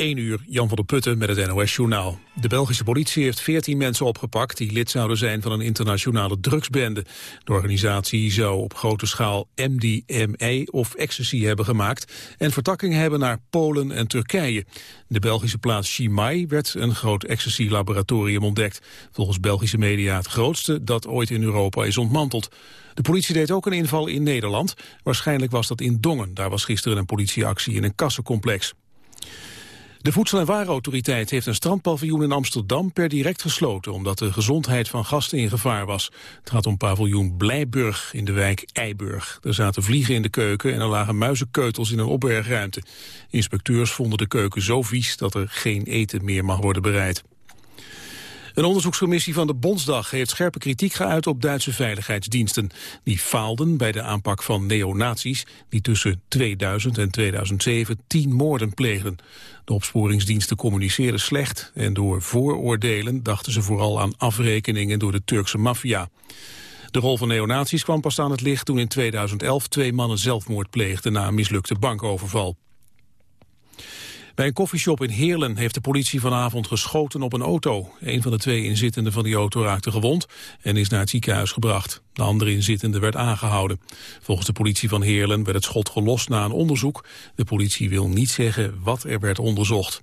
1 uur, Jan van der Putten met het NOS-journaal. De Belgische politie heeft 14 mensen opgepakt... die lid zouden zijn van een internationale drugsbende. De organisatie zou op grote schaal MDMA of ecstasy hebben gemaakt... en vertakkingen hebben naar Polen en Turkije. De Belgische plaats Chimay werd een groot ecstasy-laboratorium ontdekt. Volgens Belgische media het grootste dat ooit in Europa is ontmanteld. De politie deed ook een inval in Nederland. Waarschijnlijk was dat in Dongen. Daar was gisteren een politieactie in een kassencomplex. De Voedsel- en Warenautoriteit heeft een strandpaviljoen in Amsterdam per direct gesloten, omdat de gezondheid van gasten in gevaar was. Het gaat om paviljoen Blijburg in de wijk Eiburg. Er zaten vliegen in de keuken en er lagen muizenkeutels in een opbergruimte. Inspecteurs vonden de keuken zo vies dat er geen eten meer mag worden bereid. Een onderzoekscommissie van de Bondsdag heeft scherpe kritiek geuit op Duitse veiligheidsdiensten. Die faalden bij de aanpak van neonazies die tussen 2000 en 2007 tien moorden pleegden. De opsporingsdiensten communiceerden slecht en door vooroordelen dachten ze vooral aan afrekeningen door de Turkse maffia. De rol van neonazies kwam pas aan het licht toen in 2011 twee mannen zelfmoord pleegden na een mislukte bankoverval. Bij een koffieshop in Heerlen heeft de politie vanavond geschoten op een auto. Een van de twee inzittenden van die auto raakte gewond en is naar het ziekenhuis gebracht. De andere inzittende werd aangehouden. Volgens de politie van Heerlen werd het schot gelost na een onderzoek. De politie wil niet zeggen wat er werd onderzocht.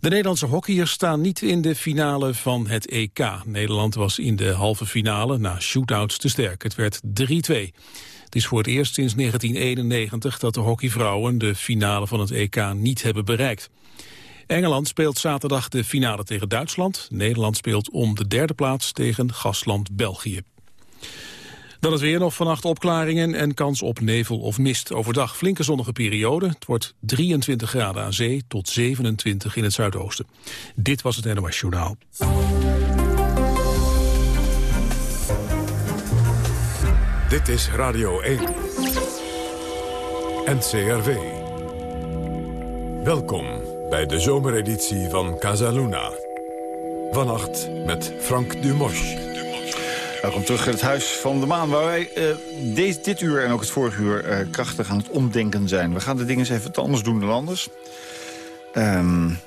De Nederlandse hockeyers staan niet in de finale van het EK. Nederland was in de halve finale na shootouts te sterk. Het werd 3-2. Het is voor het eerst sinds 1991 dat de hockeyvrouwen de finale van het EK niet hebben bereikt. Engeland speelt zaterdag de finale tegen Duitsland. Nederland speelt om de derde plaats tegen gastland België. Dan het weer nog vannacht opklaringen en kans op nevel of mist. Overdag flinke zonnige periode. Het wordt 23 graden aan zee tot 27 in het zuidoosten. Dit was het NOS Journaal. Dit is Radio 1. NCRV. Welkom bij de zomereditie van Casaluna. Vannacht met Frank Dumos. Welkom terug in het Huis van de Maan, waar wij uh, deze, dit uur en ook het vorige uur uh, krachtig aan het omdenken zijn. We gaan de dingen eens even anders doen dan anders. Um,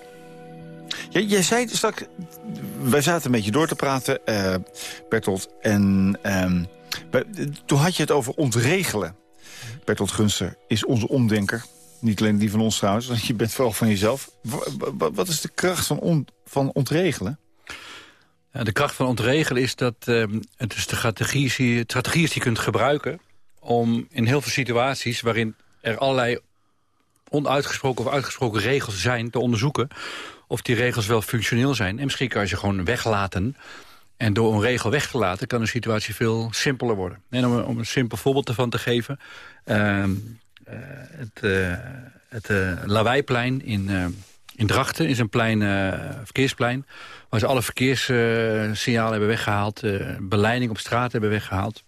jij, jij zei straks, wij zaten een beetje door te praten, uh, Bertolt, en um, toen had je het over ontregelen. Bertolt Gunster is onze omdenker. Niet alleen die van ons trouwens, want je bent vooral van jezelf. Wat is de kracht van, van ontregelen? de kracht van ontregelen is dat uh, het is de strategie, strategie die je kunt gebruiken... om in heel veel situaties waarin er allerlei onuitgesproken of uitgesproken regels zijn... te onderzoeken of die regels wel functioneel zijn. En misschien kan je ze gewoon weglaten en door een regel weg te laten kan de situatie veel simpeler worden. En om, om een simpel voorbeeld ervan te geven... Uh, het, uh, het uh, Lawaai-plein in, in Drachten is een plein, verkeersplein... waar ze alle verkeerssignalen hebben weggehaald... beleiding op straat hebben weggehaald.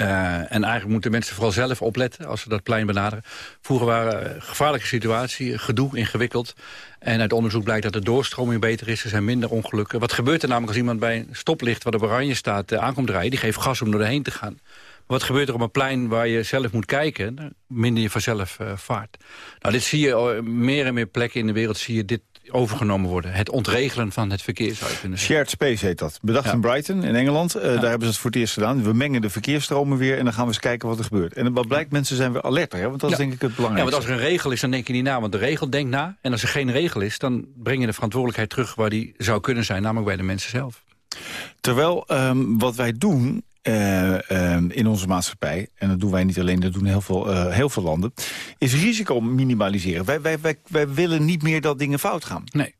Uh, en eigenlijk moeten mensen vooral zelf opletten als ze dat plein benaderen. Vroeger waren uh, gevaarlijke situatie, gedoe, ingewikkeld. En uit onderzoek blijkt dat de doorstroming beter is. Er zijn minder ongelukken. Wat gebeurt er namelijk als iemand bij een stoplicht... wat op oranje staat, uh, aankomt rijden? Die geeft gas om doorheen te gaan. Wat gebeurt er op een plein waar je zelf moet kijken? Minder je vanzelf vaart. Nou, dit zie je meer en meer plekken in de wereld... zie je dit overgenomen worden. Het ontregelen van het verkeer zou je kunnen zeggen. Shared Space heet dat. Bedacht in Brighton, in Engeland. Uh, Daar hebben ze het voor het eerst gedaan. We mengen de verkeersstromen weer en dan gaan we eens kijken wat er gebeurt. En wat blijkt, mensen zijn weer alerter. Hè? Want dat is denk ik het belangrijkste. Ja, want als er een regel is, dan denk je niet na. Want de regel denkt na. En als er geen regel is, dan breng je de verantwoordelijkheid terug... waar die zou kunnen zijn, namelijk bij de mensen zelf. Terwijl um, wat wij doen uh, uh, in onze maatschappij, en dat doen wij niet alleen, dat doen heel veel, uh, heel veel landen, is risico minimaliseren. Wij, wij, wij, wij willen niet meer dat dingen fout gaan. Nee.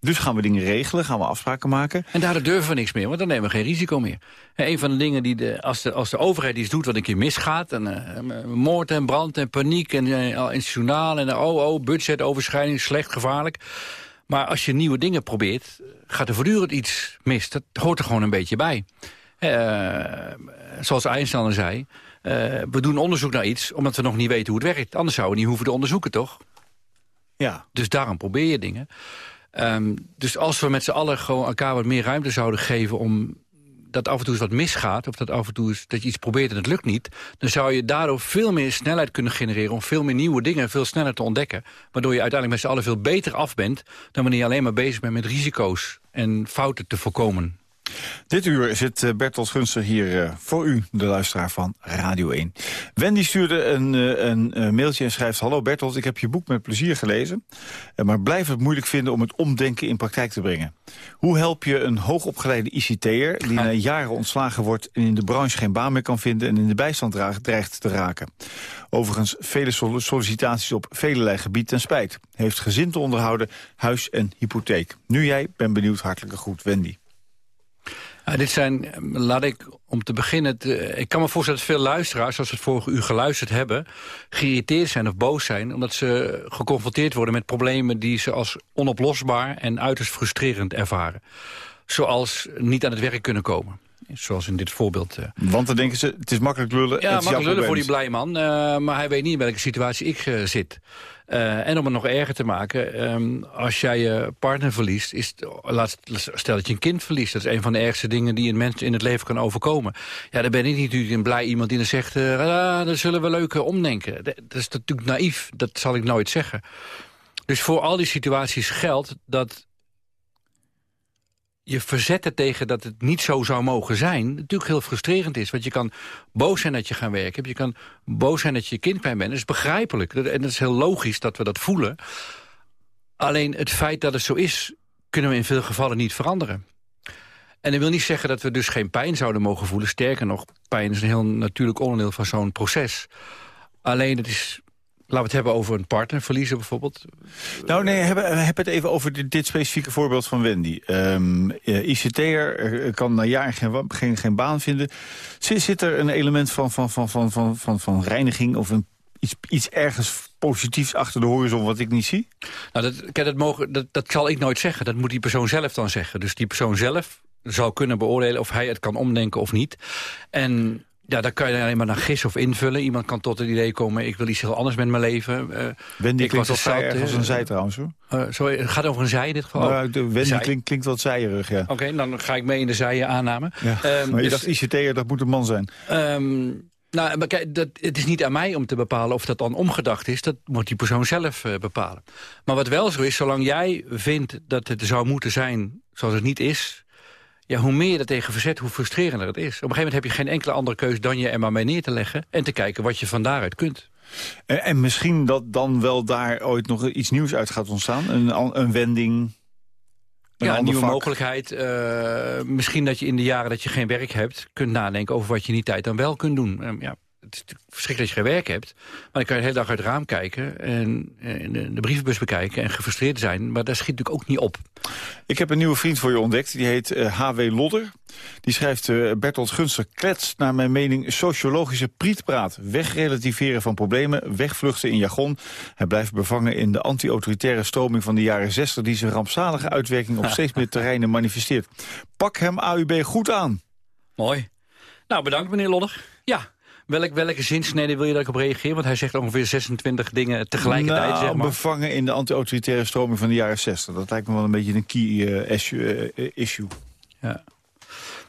Dus gaan we dingen regelen, gaan we afspraken maken. En daardoor durven we niks meer, want dan nemen we geen risico meer. En een van de dingen die, de, als, de, als de overheid iets doet wat een keer misgaat... en moord en brand en paniek en uh, institutionaal en oh, oh, budgetoverschrijding, slecht, gevaarlijk... Maar als je nieuwe dingen probeert, gaat er voortdurend iets mis. Dat hoort er gewoon een beetje bij. Uh, zoals Einstein zei, uh, we doen onderzoek naar iets omdat we nog niet weten hoe het werkt. Anders zouden we niet hoeven te onderzoeken, toch? Ja. Dus daarom probeer je dingen. Um, dus als we met z'n allen gewoon elkaar wat meer ruimte zouden geven... om dat af en toe eens wat misgaat... of dat af en toe is, dat je iets probeert en het lukt niet... dan zou je daardoor veel meer snelheid kunnen genereren... om veel meer nieuwe dingen veel sneller te ontdekken. Waardoor je uiteindelijk met z'n allen veel beter af bent... dan wanneer je alleen maar bezig bent met risico's en fouten te voorkomen. Dit uur zit eh, Bertolt Gunster hier uh, voor u, de luisteraar van Radio 1. Wendy stuurde een, uh, een mailtje en schrijft... Hallo Bertolt, ik heb je boek met plezier gelezen... maar blijf het moeilijk vinden om het omdenken in praktijk te brengen. Hoe help je een hoogopgeleide ICT'er... die na jaren ontslagen wordt en in de branche geen baan meer kan vinden... en in de bijstand dreigt te raken? Overigens vele sollicitaties op velelei gebied ten spijt. Heeft gezin te onderhouden, huis en hypotheek. Nu jij, ben benieuwd, hartelijke groet, Wendy. Dit zijn, laat ik om te beginnen... ik kan me voorstellen dat veel luisteraars, als ze het vorige uur geluisterd hebben... geïrriteerd zijn of boos zijn... omdat ze geconfronteerd worden met problemen... die ze als onoplosbaar en uiterst frustrerend ervaren. Zoals niet aan het werk kunnen komen. Zoals in dit voorbeeld. Uh. Want dan denken ze, het is makkelijk lullen. Ja, makkelijk lullen voor die blij man. Uh, maar hij weet niet in welke situatie ik uh, zit. En om het nog erger te maken, um, als jij je partner verliest... Is, laat, stel dat je een kind verliest. Dat is een van de ergste dingen die een mens in het leven kan overkomen. Ja, dan ben ik niet natuurlijk een blij iemand die dan zegt... dan zullen we leuke omdenken. Dat is natuurlijk naïef, dat zal ik nooit zeggen. Dus voor al die situaties geldt dat je verzetten tegen dat het niet zo zou mogen zijn... natuurlijk heel frustrerend is. Want je kan boos zijn dat je gaan werken hebt. Je kan boos zijn dat je kind kwijt bent. Dat is begrijpelijk. En dat is heel logisch dat we dat voelen. Alleen het feit dat het zo is... kunnen we in veel gevallen niet veranderen. En dat wil niet zeggen dat we dus geen pijn zouden mogen voelen. Sterker nog, pijn is een heel natuurlijk onderdeel van zo'n proces. Alleen het is Laten we het hebben over een partner verliezen bijvoorbeeld. Nou nee, heb, heb het even over dit, specifieke voorbeeld van Wendy. Um, ehm, ICT'er kan na jaren geen, geen, geen baan vinden. Zit er een element van, van, van, van, van, van, van reiniging of een, iets, iets ergens positiefs achter de horizon wat ik niet zie? Nou, dat, kijk, dat, mogen, dat, dat zal ik nooit zeggen. Dat moet die persoon zelf dan zeggen. Dus die persoon zelf zal kunnen beoordelen of hij het kan omdenken of niet. En ja, daar kan je alleen maar naar gissen of invullen. Iemand kan tot het idee komen, ik wil iets heel anders met mijn leven. Uh, Wendy ik klinkt wat als een zij trouwens hoor. Uh, sorry, het gaat over een zij in dit geval? Nou, de Wendy klinkt, klinkt wat zijerig, ja. Oké, dan ga ik mee in de zijen aanname. Ja, um, maar je dus, dacht ICT'er, dat moet een man zijn. Um, nou, maar kijk, dat, het is niet aan mij om te bepalen of dat dan omgedacht is. Dat moet die persoon zelf uh, bepalen. Maar wat wel zo is, zolang jij vindt dat het zou moeten zijn zoals het niet is ja, hoe meer je er tegen verzet, hoe frustrerender het is. Op een gegeven moment heb je geen enkele andere keus dan je er maar mee neer te leggen... en te kijken wat je van daaruit kunt. En, en misschien dat dan wel daar ooit nog iets nieuws uit gaat ontstaan? Een, een wending, ja, een nieuwe mogelijkheid. Uh, misschien dat je in de jaren dat je geen werk hebt... kunt nadenken over wat je in die tijd dan wel kunt doen. Um, ja, het is verschrikkelijk dat je geen werk hebt. Maar dan kan je de hele dag uit het raam kijken... en, de, de, brievenbus bekijken en gefrustreerd zijn. Maar daar schiet natuurlijk ook niet op. Ik heb een nieuwe vriend voor je ontdekt. Die heet H.W. Eh, Lodder. Die schrijft uh, Bertolt Gunster klets naar mijn mening sociologische prietpraat. Wegrelativeren van problemen, wegvluchten in jargon. Hij blijft bevangen in de anti-autoritaire stroming van de jaren 60... die zijn rampzalige uitwerking op steeds meer terreinen manifesteert. Pak hem AUB goed aan. Mooi. Nou, bedankt meneer Lodder. Ja, Welk, welke zinsnede wil je daar op reageren? Want hij zegt ongeveer 26 dingen tegelijkertijd. Nou, zeg maar. bevangen in de anti-autoritaire stroming van de jaren 60. Dat lijkt me wel een beetje een key uh, issue. Ja.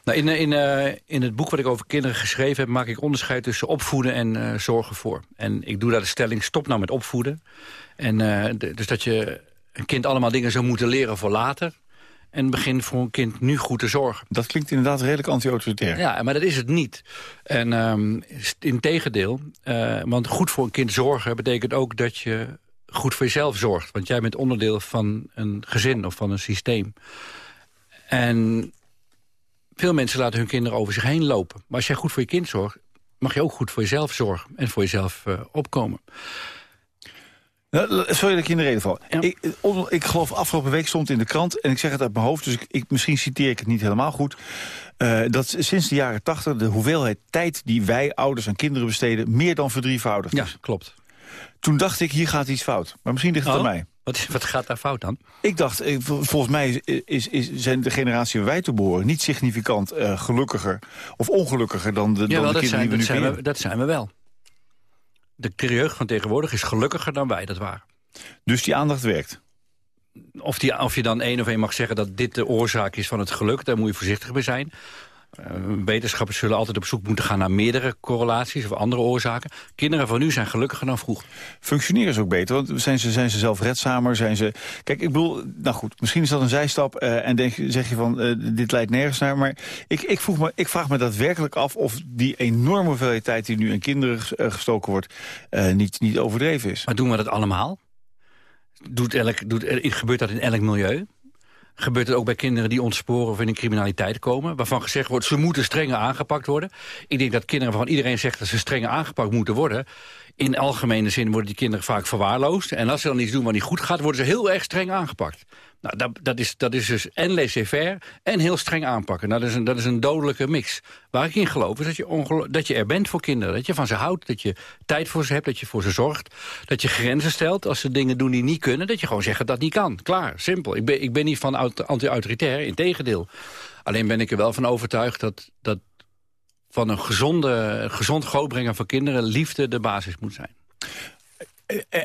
Nou, in, in, uh, in het boek wat ik over kinderen geschreven heb... maak ik onderscheid tussen opvoeden en zorgen voor. En ik doe daar de stelling, stop nou met opvoeden. En, de, dus dat je een kind allemaal dingen zou moeten leren voor later en begin voor een kind nu goed te zorgen. Dat klinkt inderdaad redelijk anti-autoritair. Ja, maar dat is het niet. En um, in tegendeel, uh, want goed voor een kind zorgen... betekent ook dat je goed voor jezelf zorgt. Want jij bent onderdeel van een gezin of van een systeem. En veel mensen laten hun kinderen over zich heen lopen. Maar als jij goed voor je kind zorgt, mag je ook goed voor jezelf zorgen... en voor jezelf uh, opkomen. Sorry dat ik in de reden val. Ik, ik, geloof afgelopen week stond in de krant... en ik zeg het uit mijn hoofd, dus ik, misschien citeer ik het niet helemaal goed... Uh, dat sinds de jaren tachtig de hoeveelheid tijd die wij ouders aan kinderen besteden... meer dan verdrievoudigd is. Ja, klopt. Toen dacht ik, hier gaat iets fout. Maar misschien ligt het aan oh, mij. Wat, wat, gaat daar fout dan? Ik dacht, eh, volgens mij is, is, zijn de generatie waar wij te behoren... niet significant uh, gelukkiger of ongelukkiger dan de, dan de kinderen zijn, die we nu zijn we, dat zijn we wel de jeugd van tegenwoordig is gelukkiger dan wij dat waren. Dus die aandacht werkt? Of, die, of je dan één of één mag zeggen dat dit de oorzaak is van het geluk... daar moet je voorzichtig mee zijn. Wetenschappers zullen altijd op zoek moeten gaan naar meerdere correlaties of andere oorzaken. Kinderen van nu zijn gelukkiger dan vroeger. Functioneren ze ook beter? Want zijn ze, zijn ze zelfredzamer? Zijn ze... Kijk, ik bedoel, nou goed, misschien is dat een zijstap en denk, zeg je van, dit leidt nergens naar. Maar ik, ik, vroeg me, ik vraag me daadwerkelijk af of die enorme hoeveelheid die nu in kinderen gestoken wordt, niet, niet overdreven is. Maar doen we dat allemaal? Doet elk, doet, gebeurt dat in elk milieu? Gebeurt het ook bij kinderen die ontsporen of in de criminaliteit komen... waarvan gezegd wordt, ze moeten strenger aangepakt worden. Ik denk dat kinderen waarvan iedereen zegt dat ze strenger aangepakt moeten worden... in algemene zin worden die kinderen vaak verwaarloosd. En als ze dan iets doen wat niet goed gaat, worden ze heel erg streng aangepakt. Nou, dat, dat, is, dat is dus en laissez-faire en heel streng aanpakken. Nou, dat, is een, dat is een dodelijke mix. Waar ik in geloof is dat je, dat je er bent voor kinderen. Dat je van ze houdt, dat je tijd voor ze hebt, dat je voor ze zorgt. Dat je grenzen stelt als ze dingen doen die niet kunnen. Dat je gewoon zegt dat dat niet kan. Klaar, simpel. Ik ben, ik ben niet van anti-autoritair, in tegendeel. Alleen ben ik er wel van overtuigd dat, dat van een gezonde, gezond grootbrengen van kinderen... liefde de basis moet zijn.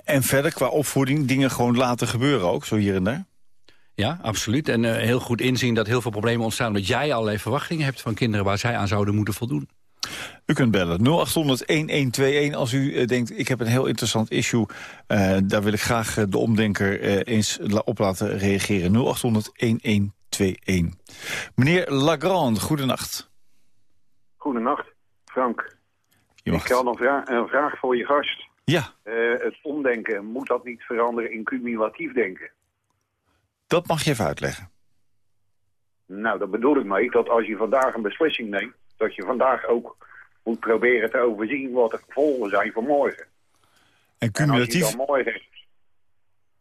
En verder qua opvoeding dingen gewoon laten gebeuren ook, zo hier en daar? Ja, absoluut. En uh, heel goed inzien dat heel veel problemen ontstaan... omdat jij allerlei verwachtingen hebt van kinderen... waar zij aan zouden moeten voldoen. U kunt bellen 0800-1121 als u uh, denkt... ik heb een heel interessant issue. Uh, daar wil ik graag de omdenker eens op laten reageren. 0800-1121. Meneer Lagrande, goedenacht. Goedenacht, Frank. Ik had een, vra een vraag voor je gast. Ja. het omdenken, moet dat niet veranderen in cumulatief denken? Dat mag je even uitleggen. Nou, dat bedoel ik mee, dat als je vandaag een beslissing neemt... dat je vandaag ook moet proberen te overzien wat de gevolgen zijn voor morgen. En cumulatief... En morgen...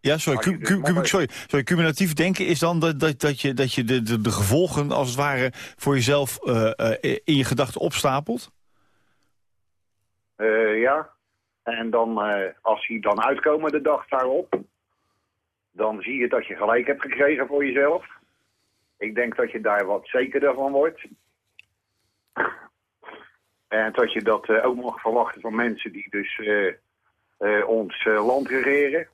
Ja, sorry, cu cu cu sorry, sorry, cumulatief denken is dan dat, dat, dat je, dat je de, de, de gevolgen als het ware voor jezelf uh, uh, in je gedachten opstapelt? Uh, ja, en dan als die dan uitkomen de dag daarop, dan zie je dat je gelijk hebt gekregen voor jezelf. Ik denk dat je daar wat zekerder van wordt. En dat je dat ook mag verwachten van mensen die dus ons land regeren.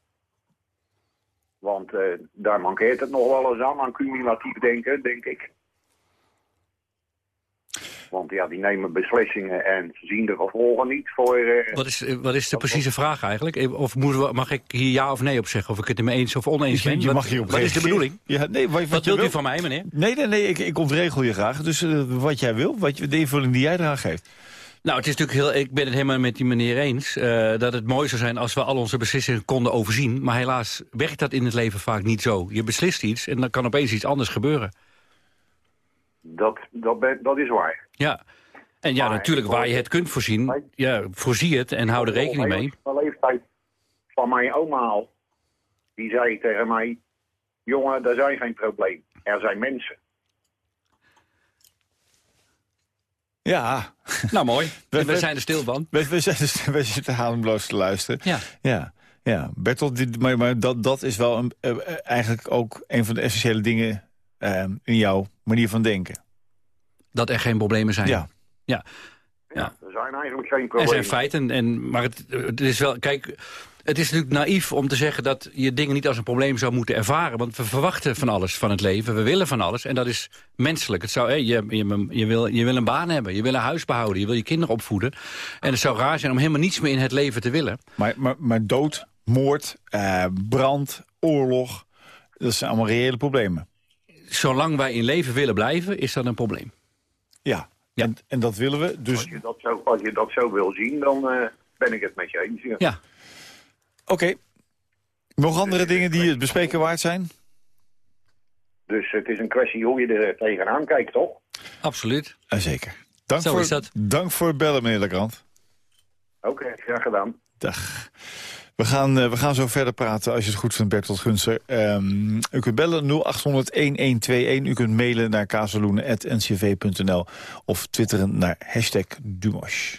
Want daar mankeert het nog wel eens aan, aan cumulatief denken, denk ik. Want ja, die nemen beslissingen en zien de gevolgen niet voor... Uh, wat, is, wat is de precieze vraag eigenlijk? Of mag ik hier ja of nee op zeggen? Of ik het er mee eens of oneens ben? Je, mag wat, wat is de bedoeling? Ja, nee, wat, wat, wilt u van mij, meneer? Nee, nee, nee ik, ik ontregel je graag. Dus uh, wat jij wil, wat je, de invulling die jij eraan geeft. Nou, het is natuurlijk heel, ik ben het helemaal met die meneer eens... Uh, dat het mooi zou zijn als we al onze beslissingen konden overzien. Maar helaas werkt dat in het leven vaak niet zo. Je beslist iets en dan kan opeens iets anders gebeuren. Dat, dat, ben, dat is waar. Ja, en ja, natuurlijk waar je het kunt voorzien, ja, voorzie het en hou er rekening mee. De leeftijd van mijn oma al, die zei tegen mij... jongen, er zijn geen probleem, er zijn mensen. Ja. Nou, mooi. We, we zijn er stil van. We, we, zijn, we zitten ademloos te luisteren. Ja. Ja. Ja, Bertolt, maar, maar dat, dat is wel een, uh, eigenlijk ook een van de essentiële dingen uh, in jouw manier van denken. Dat er geen problemen zijn. Ja. Ja. ja. er zijn eigenlijk geen problemen. Er zijn feiten, en, maar het, het is wel... Kijk, het is natuurlijk naïef om te zeggen dat je dingen niet als een probleem zou moeten ervaren. Want we verwachten van alles van het leven. We willen van alles. En dat is menselijk. Het zou, je, je, je, wil, je wil een baan hebben. Je wil een huis behouden. Je wil je kinderen opvoeden. En het zou raar zijn om helemaal niets meer in het leven te willen. Maar, maar, maar dood, moord, uh, brand, oorlog. Dat zijn allemaal reële problemen zolang wij in leven willen blijven, is dat een probleem. Ja, ja. En, en dat willen we. Dus... Als, je dat zo, als je dat zo wil zien, dan uh, ben ik het met je eens. Ja. ja. Oké. Okay. Nog andere dingen die het bespreken waard zijn? Dus het is een kwestie hoe je er tegenaan kijkt, toch? Absoluut. Uh, zeker. Dank Zo voor, is dat. Dank voor het bellen, meneer Legrand. Oké, okay, graag gedaan. Dag. We gaan, uh, we gaan zo verder praten als je het goed vindt, Bertolt Gunster. Um, u kunt bellen 0800-1121. U kunt mailen naar kazeloenen.ncv.nl of twitteren naar hashtag Dumosh.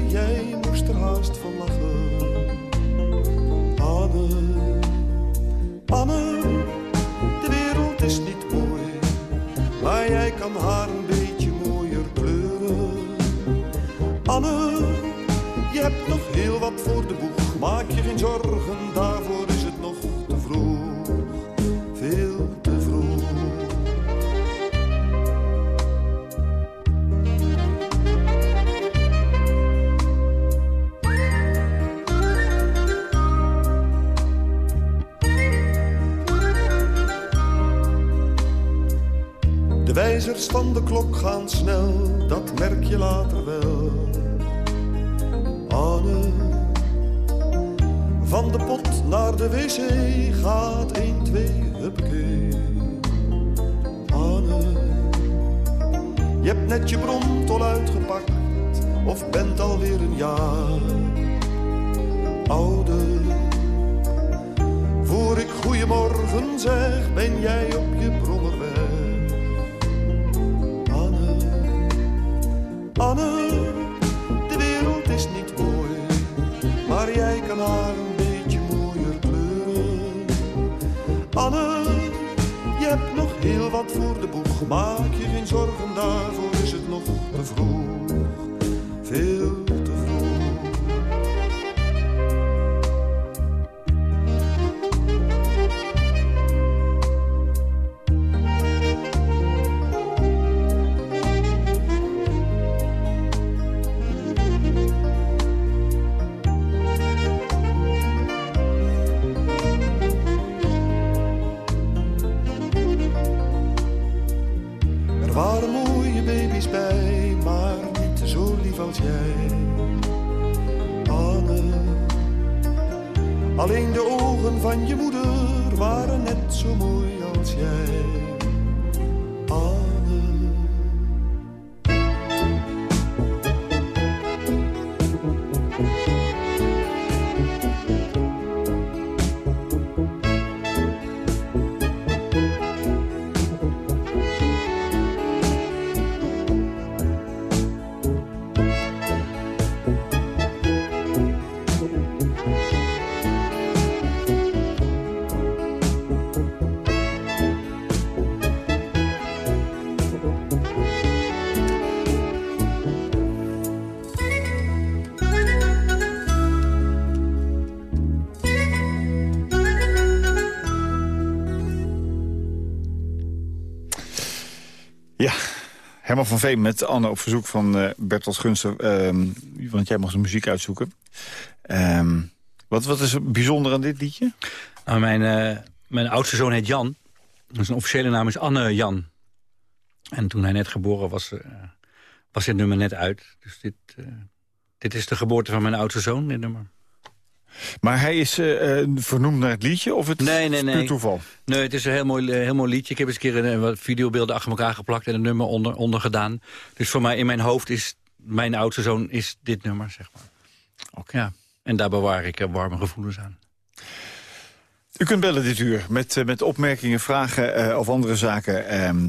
Herman van Veen met Anne op verzoek van eh Bertolt Gunster. ehm, want jij mag de muziek uitzoeken. Ehm, wat, wat is er bijzonder aan dit liedje? Nou, mijn, eh, mijn oudste zoon heet Jan. Zijn officiële naam is Anne Jan. En toen hij net geboren was, eh, was dit nummer net uit. Dus dit, dit is de geboorte van mijn oudste zoon, dit nummer. Maar hij is eh, vernoemd naar het liedje of het Nee, nee, nee. toeval? Nee, het is een heel mooi, eh, heel mooi liedje. Ik heb eens een keer een, wat videobeelden achter elkaar geplakt... en een nummer onder, onder gedaan. Dus voor mij in mijn hoofd is mijn oudste zoon is dit nummer, zeg maar. Oké. Ja. En daar bewaar ik warme gevoelens aan. U kunt bellen dit uur met, eh, met opmerkingen, vragen eh, of andere zaken... ehm,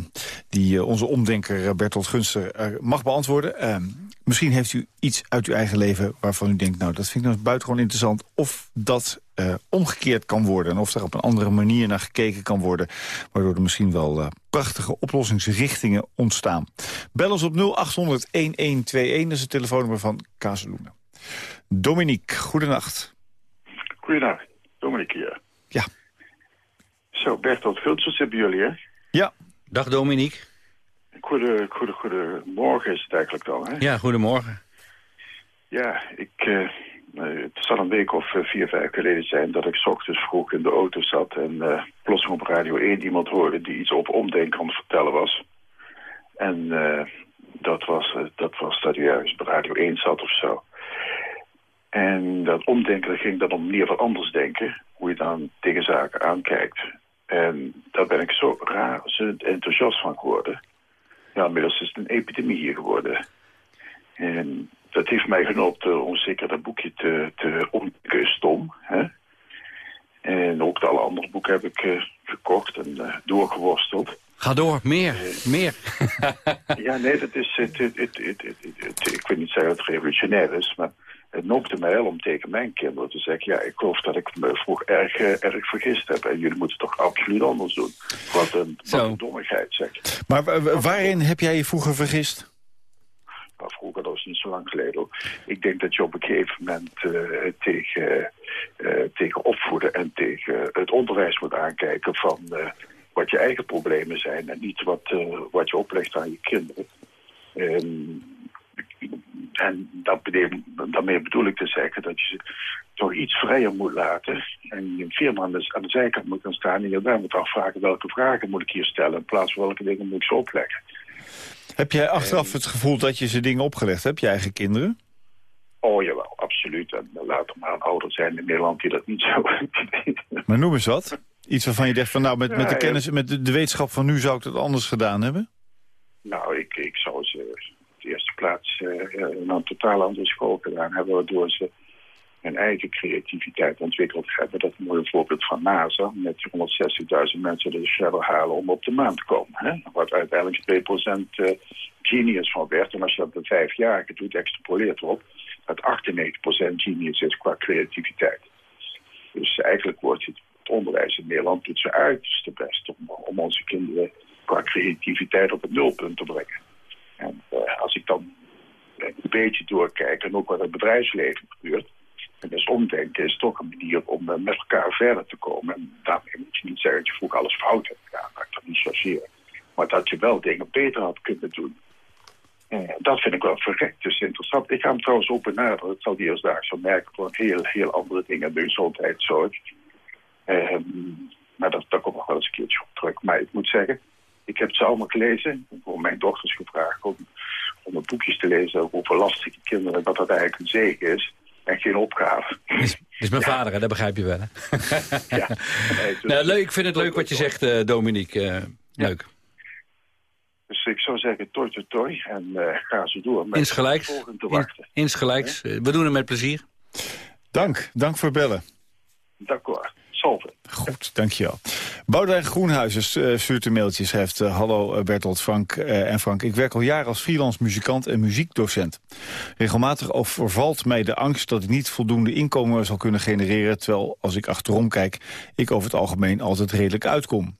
die eh, onze omdenker Bertolt Gunster mag beantwoorden. Ehm, misschien heeft u iets uit uw eigen leven waarvan u denkt... nou, dat vind ik nou buitengewoon interessant. Of dat omgekeerd kan worden. En of er op een andere manier naar gekeken kan worden. Waardoor er misschien wel prachtige oplossingsrichtingen ontstaan. Bel ons op 0800-1121, dat is het telefoonnummer van Kazeluna. Dominique, goedenacht. Goedendag, Dominique hier. Zo, Bertolt Gulsers hebben jullie, hè? Ja, Dag Dominique. Goede, goede, goedemorgen is het eigenlijk dan, hè? Ja, goedemorgen. Ja, ik, eh, eh, het zal een week of eh, vier, vijf geleden zijn dat ik 's ochtends vroeg in de auto zat en eh plotseling op Radio 1 iemand hoorde die iets op omdenken aan het vertellen was. En dat, was, dat was dat hij juist bij Radio 1 zat of zo. En dat omdenken dat ging dan om manier van anders denken, hoe je dan tegen zaken aankijkt. En daar ben ik zo razend enthousiast van geworden. Ja, inmiddels is het een epidemie hier geworden. En dat heeft mij genoten om zeker dat boekje te, te ontdekken, stom. Hè? En ook alle andere boeken heb ik uh, gekocht en uh, doorgeworsteld. Ga door, meer, meer. ja, nee, dat is, het, het, het, ik wil niet zeggen dat het revolutionair is, maar het noopte mij wel om tegen mijn kinderen te zeggen... ja, ik geloof dat ik me vroeg erg, uh, erg vergist heb... en jullie moeten toch absoluut anders doen. Wat een, wat een dommigheid, zeg. Maar waarin heb jij je vroeger vergist? Nou, vroeger, dat was niet zo lang geleden. Ik denk dat je op een gegeven moment uh, tegen, uh, tegen opvoeden... en tegen het onderwijs moet aankijken van wat je eigen problemen zijn... en niet wat, wat je oplegt aan je kinderen. Um, en dat, daarmee bedoel ik te zeggen dat je ze toch iets vrijer moet laten. En je firma aan de, aan de zijkant moet gaan staan en je daar moet afvragen welke vragen moet ik hier stellen... in plaats van welke dingen moet ik ze opleggen. Heb jij achteraf het gevoel dat je ze dingen opgelegd hebt, je eigen kinderen? Oh jawel, absoluut. En laat er maar een ouder zijn in Nederland die dat niet zo Maar noem eens wat. Iets waarvan je denkt van nou, met, met de kennis, met de, de wetenschap van nu zou ik dat anders gedaan hebben? Nou, ik, ik zou ze plaats uh, een totaal andere school gedaan hebben... waardoor ze hun eigen creativiteit ontwikkeld hebben. Dat is een mooi voorbeeld van NASA. Met 160.000 mensen de shuttle halen om op de maan te komen. Hè? Wat uiteindelijk 2% uh, genius van werd. En als je dat de vijf jaar doet, extrapoleert erop... dat 98% genius is qua creativiteit. Dus eigenlijk wordt het, het onderwijs in Nederland doet zijn uiterste best... om, om onze kinderen qua creativiteit op het nulpunt te brengen. En uh, als ik dan een beetje doorkijk en ook wat het bedrijfsleven gebeurt... En dus omdenken is toch een manier om uh, met elkaar verder te komen. En daarmee moet je niet zeggen dat je vroeger alles fout hebt gedaan. Ja, dat niet zozeer. Maar dat je wel dingen beter had kunnen doen. En dat vind ik wel verrekt. Dus interessant. Ik ga hem trouwens ook benaderen. Het zal die eerst daar zo merken voor heel, heel andere dingen. De gezondheidszorg. Um, maar dat, daar komt nog wel eens een keertje op terug. Maar ik moet zeggen, ik heb het allemaal gelezen. Ik heb mijn dochters gevraagd om, om de boekjes te lezen over lastige kinderen. Dat dat eigenlijk een zegen is en geen opgave. Is, is mijn vader, hè? dat begrijp je wel. Hè? ja. nou, leuk, ik vind het leuk wat je zegt, uh, Dominique. Uh, leuk. Dus ik zou zeggen, toi toi toi. En uh, ga ze door met insgelijks, te wachten. In, insgelijks. We doen het met plezier. Dank, dank voor bellen. D'accord. Goed, dankjewel. Boudewijn Groenhuizers uh, stuurt een mailtje, schrijft... Uh, Hallo uh, Bertolt, Frank en Frank. Ik werk al jaren als freelance muzikant en muziekdocent. Regelmatig overvalt mij de angst dat ik niet voldoende inkomen zal kunnen genereren... terwijl, als ik achterom kijk, ik over het algemeen altijd redelijk uitkom.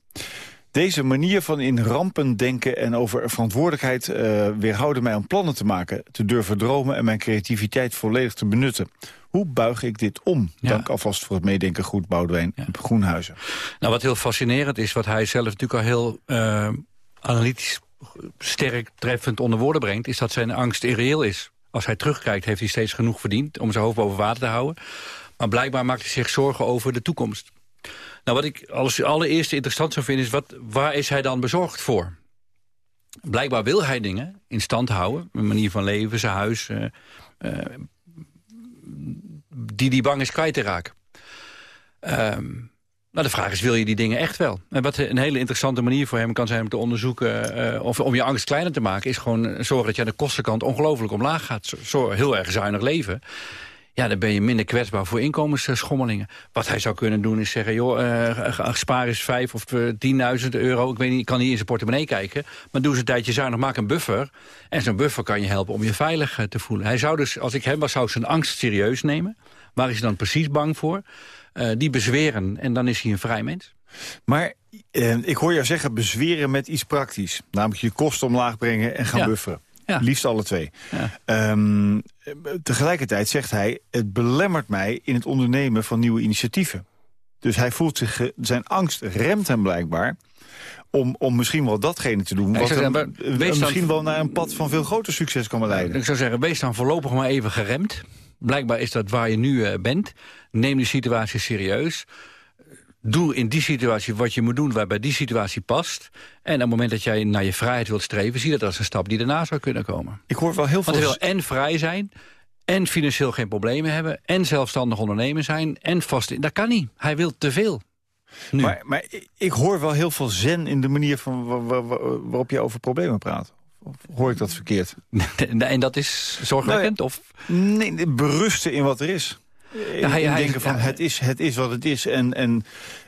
Deze manier van in rampen denken en over verantwoordelijkheid uh, weerhouden mij om plannen te maken, te durven dromen en mijn creativiteit volledig te benutten. Hoe buig ik dit om? Dank alvast voor het meedenken goed, Boudewijn ja. Groenhuizen. Nou, wat heel fascinerend is, wat hij zelf natuurlijk al heel uh, analytisch sterk treffend onder woorden brengt... is dat zijn angst irreëel is. Als hij terugkijkt, heeft hij steeds genoeg verdiend... om zijn hoofd boven water te houden. Maar blijkbaar maakt hij zich zorgen over de toekomst. Nou, wat ik als allereerste interessant zou vinden... is wat, waar is hij dan bezorgd voor? Blijkbaar wil hij dingen in stand houden. Een manier van leven, zijn huis... Uh, uh, die die bang is kwijt te raken. Um, nou, de vraag is, wil je die dingen echt wel? En wat een hele interessante manier voor hem kan zijn om te onderzoeken... Uh, of om je angst kleiner te maken... is gewoon zorgen dat je aan de kostenkant ongelooflijk omlaag gaat. Zorg, heel erg zuinig leven ja, dan ben je minder kwetsbaar voor inkomensschommelingen. Wat hij zou kunnen doen is zeggen, joh, uh, spaar eens 5 of 10.000 euro. Ik weet niet, ik kan niet in zijn portemonnee kijken. Maar doe eens een tijdje zuinig, maak een buffer. En zo'n buffer kan je helpen om je veilig te voelen. Hij zou dus, als ik hem was, zou zijn angst serieus nemen. Waar is hij dan precies bang voor? Uh, die bezweren en dan is hij een vrij mens. Maar eh, ik hoor jou zeggen bezweren met iets praktisch. Namelijk je kosten omlaag brengen en gaan ja. bufferen. Ja. Liefst alle twee. Ja. Um, tegelijkertijd zegt hij, het belemmert mij in het ondernemen van nieuwe initiatieven. Dus hij voelt zich, zijn angst remt hem blijkbaar om, om misschien wel datgene te doen... wat zeggen, misschien wel naar een pad van veel groter succes kan leiden. Ik zou zeggen, wees dan voorlopig maar even geremd. Blijkbaar is dat waar je nu uh, bent. Neem die situatie serieus doe in die situatie wat je moet doen waarbij die situatie past. En op het moment dat jij naar je vrijheid wilt streven... zie dat als een stap die daarna zou kunnen komen. Ik hoor wel heel veel... Want wil en vrij zijn, en financieel geen problemen hebben... en zelfstandig ondernemer zijn, en vast... In. Dat kan niet. Hij wil te veel. Maar, maar ik hoor wel heel veel zen in de manier van waarop je over problemen praat. Of hoor ik dat verkeerd? en dat is zorgwekkend? of? Nee, nee, berusten in wat er is. Ja, hij, denken van het, is, het is wat het is en, en,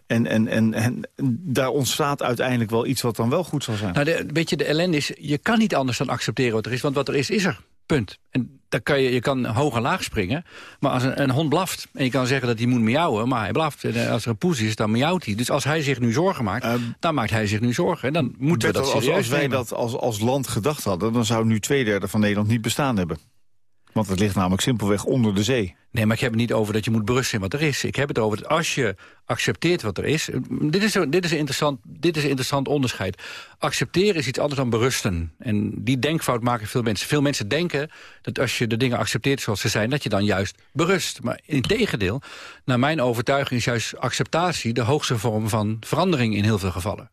en, en, en, en daar ontstaat uiteindelijk wel iets wat dan wel goed zal zijn. Nou, de, weet je, de ellende is, je kan niet anders dan accepteren wat er is, want wat er is, is er. Punt. En dan kan je, je kan hoog en laag springen. Maar als een, een, hond blaft, en je kan zeggen dat hij moet miauwen... maar hij blaft. En eh, als er een poes is, dan miauwt hij. Dus als hij zich nu zorgen maakt, uh, dan maakt hij zich nu zorgen. En dan moeten we dat serieus als, als wij dat als, als land gedacht hadden... dan zou nu twee derde van Nederland niet bestaan hebben. Want het ligt namelijk simpelweg onder de zee. Nee, maar ik heb het niet over dat je moet berusten in wat er is. Ik heb het over dat als je accepteert wat er is... Dit is, dit is, een, interessant, dit is een interessant onderscheid. Accepteren is iets anders dan berusten. En die denkfout maken veel mensen. Veel mensen denken dat als je de dingen accepteert zoals ze zijn... dat je dan juist berust. Maar in tegendeel, naar mijn overtuiging is juist acceptatie... de hoogste vorm van verandering in heel veel gevallen.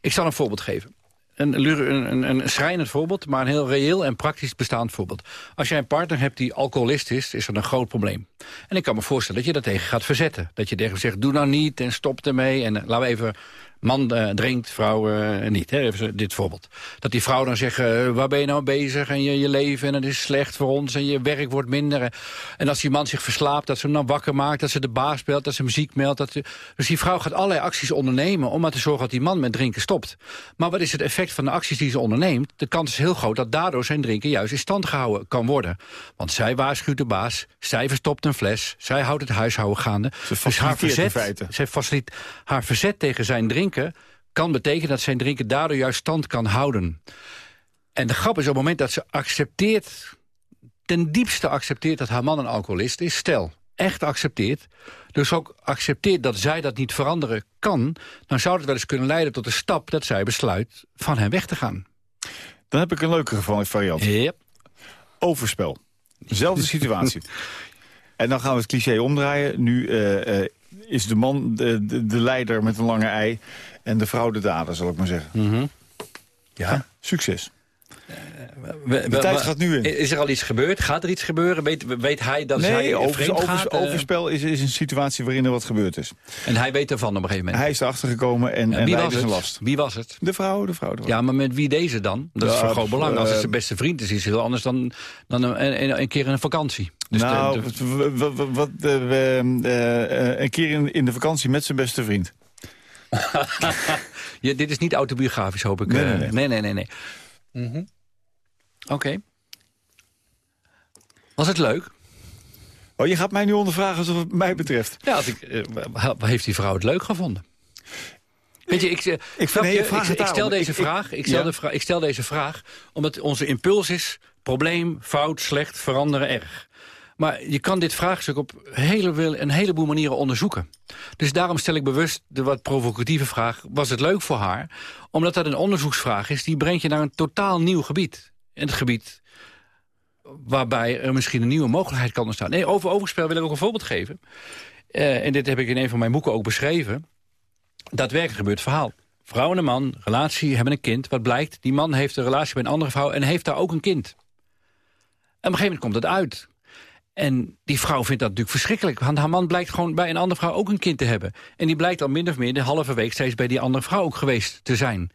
Ik zal een voorbeeld geven een, een, een, schrijnend voorbeeld, maar een heel reëel en praktisch bestaand voorbeeld. Als jij een partner hebt die alcoholist is, is dat een groot probleem. En ik kan me voorstellen dat je dat tegen gaat verzetten. Dat je tegen zegt, doe nou niet en stop ermee. En laten we even Man uh, drinkt, vrouw uh, niet. Hè? Even dit voorbeeld. Dat die vrouw dan zegt, uh, waar ben je nou bezig? En je, je leven en het is slecht voor ons. En je werk wordt minder. En als die man zich verslaapt, dat ze hem dan wakker maakt. Dat ze de baas belt, dat ze muziek meldt. Dat ze... Dus die vrouw gaat allerlei acties ondernemen... om maar te zorgen dat die man met drinken stopt. Maar wat is het effect van de acties die ze onderneemt? De kans is heel groot dat daardoor zijn drinken juist in stand gehouden kan worden. Want zij waarschuwt de baas, zij verstopt een fles... zij houdt het huishouden gaande. Ze dus haar verzet, zij faciliteert haar verzet tegen zijn drinken kan betekenen dat zijn drinken daardoor juist stand kan houden. En de grap is op het moment dat ze accepteert... ten diepste accepteert dat haar man een alcoholist is... stel, echt accepteert, dus ook accepteert dat zij dat niet veranderen kan... dan zou het wel eens kunnen leiden tot de stap dat zij besluit van hem weg te gaan. Dan heb ik een leukere variant. Yep. Overspel. Zelfde situatie. en dan gaan we het cliché omdraaien. Nu uh, is de man de, de, de, leider met een lange ei... en de vrouw de dader, zal ik maar zeggen. Mhm. Ja, succes. de tijd gaat nu in. Is er al iets gebeurd? Gaat er iets gebeuren? Weet, weet hij dat nee, hij over, over, gaat? overspel is, is een situatie waarin er wat gebeurd is. En hij weet ervan op een gegeven moment? Hij is erachter gekomen en, ja, en wie was het? last. Wie was het? De vrouw, de vrouw. De vrouw. Ja, maar met wie deze dan? Dat is van groot belang. Als het zijn beste vriend is, is het heel anders dan, dan een, een, een keer in een vakantie. Dus nou, de, wat, uh, een keer in, in de vakantie met zijn beste vriend. ja, dit is niet autobiografisch, hoop ik. Nee, nee, nee. nee, nee, nee, nee. Mm -hmm. Oké. Was het leuk? Oh, je gaat mij nu ondervragen zoals het mij betreft. Ja, als ik, uh, heeft die vrouw het leuk gevonden? Weet je, ik, ik, ik, je, ik, ik stel deze vraag, ik stel, ja. de vra ik stel deze vraag omdat onze impuls is... probleem, fout, slecht, veranderen, erg. Maar je kan dit vraagstuk op een heleboel manieren onderzoeken. Dus daarom stel ik bewust de wat provocatieve vraag... was het leuk voor haar? Omdat dat een onderzoeksvraag is... die brengt je naar een totaal nieuw gebied. En het gebied waarbij er misschien een nieuwe mogelijkheid kan ontstaan. Nee, over overspel wil ik ook een voorbeeld geven. Uh, en dit heb ik in een van mijn boeken ook beschreven. Daadwerkelijk gebeurt het verhaal. Vrouw en een man, relatie, hebben een kind. Wat blijkt, die man heeft een relatie met een andere vrouw... en heeft daar ook een kind. En op een gegeven moment komt het uit. En die vrouw vindt dat natuurlijk verschrikkelijk. Want haar man blijkt gewoon bij een andere vrouw ook een kind te hebben. En die blijkt al min of meer de halve week steeds bij die andere vrouw ook geweest te zijn.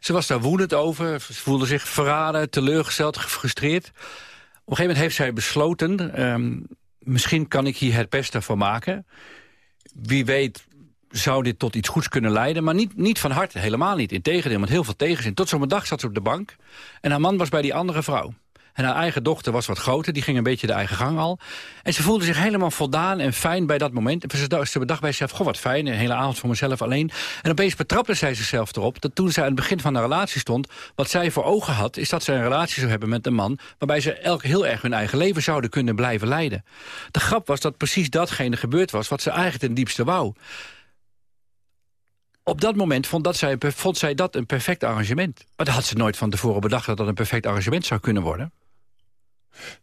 Ze was daar woedend over. Ze voelde zich verraden, teleurgesteld, gefrustreerd. Op een gegeven moment heeft zij besloten... Um, misschien kan ik hier het beste van maken. Wie weet zou dit tot iets goeds kunnen leiden. Maar niet, niet van harte, helemaal niet. Integendeel, met heel veel tegenzin. Tot zo'n dag zat ze op de bank. En haar man was bij die andere vrouw. En haar eigen dochter was wat groter, die ging een beetje de eigen gang al. En ze voelde zich helemaal voldaan en fijn bij dat moment. En ze bedacht bij zichzelf, goh wat fijn, een hele avond voor mezelf alleen. En opeens betrapte zij zichzelf erop dat toen zij aan het begin van de relatie stond... wat zij voor ogen had, is dat ze een relatie zou hebben met een man... waarbij ze elk heel erg hun eigen leven zouden kunnen blijven leiden. De grap was dat precies datgene gebeurd was wat ze eigenlijk ten diepste wou op dat moment vond, dat zij, vond zij dat een perfect arrangement. Maar dat had ze nooit van tevoren bedacht dat dat een perfect arrangement zou kunnen worden.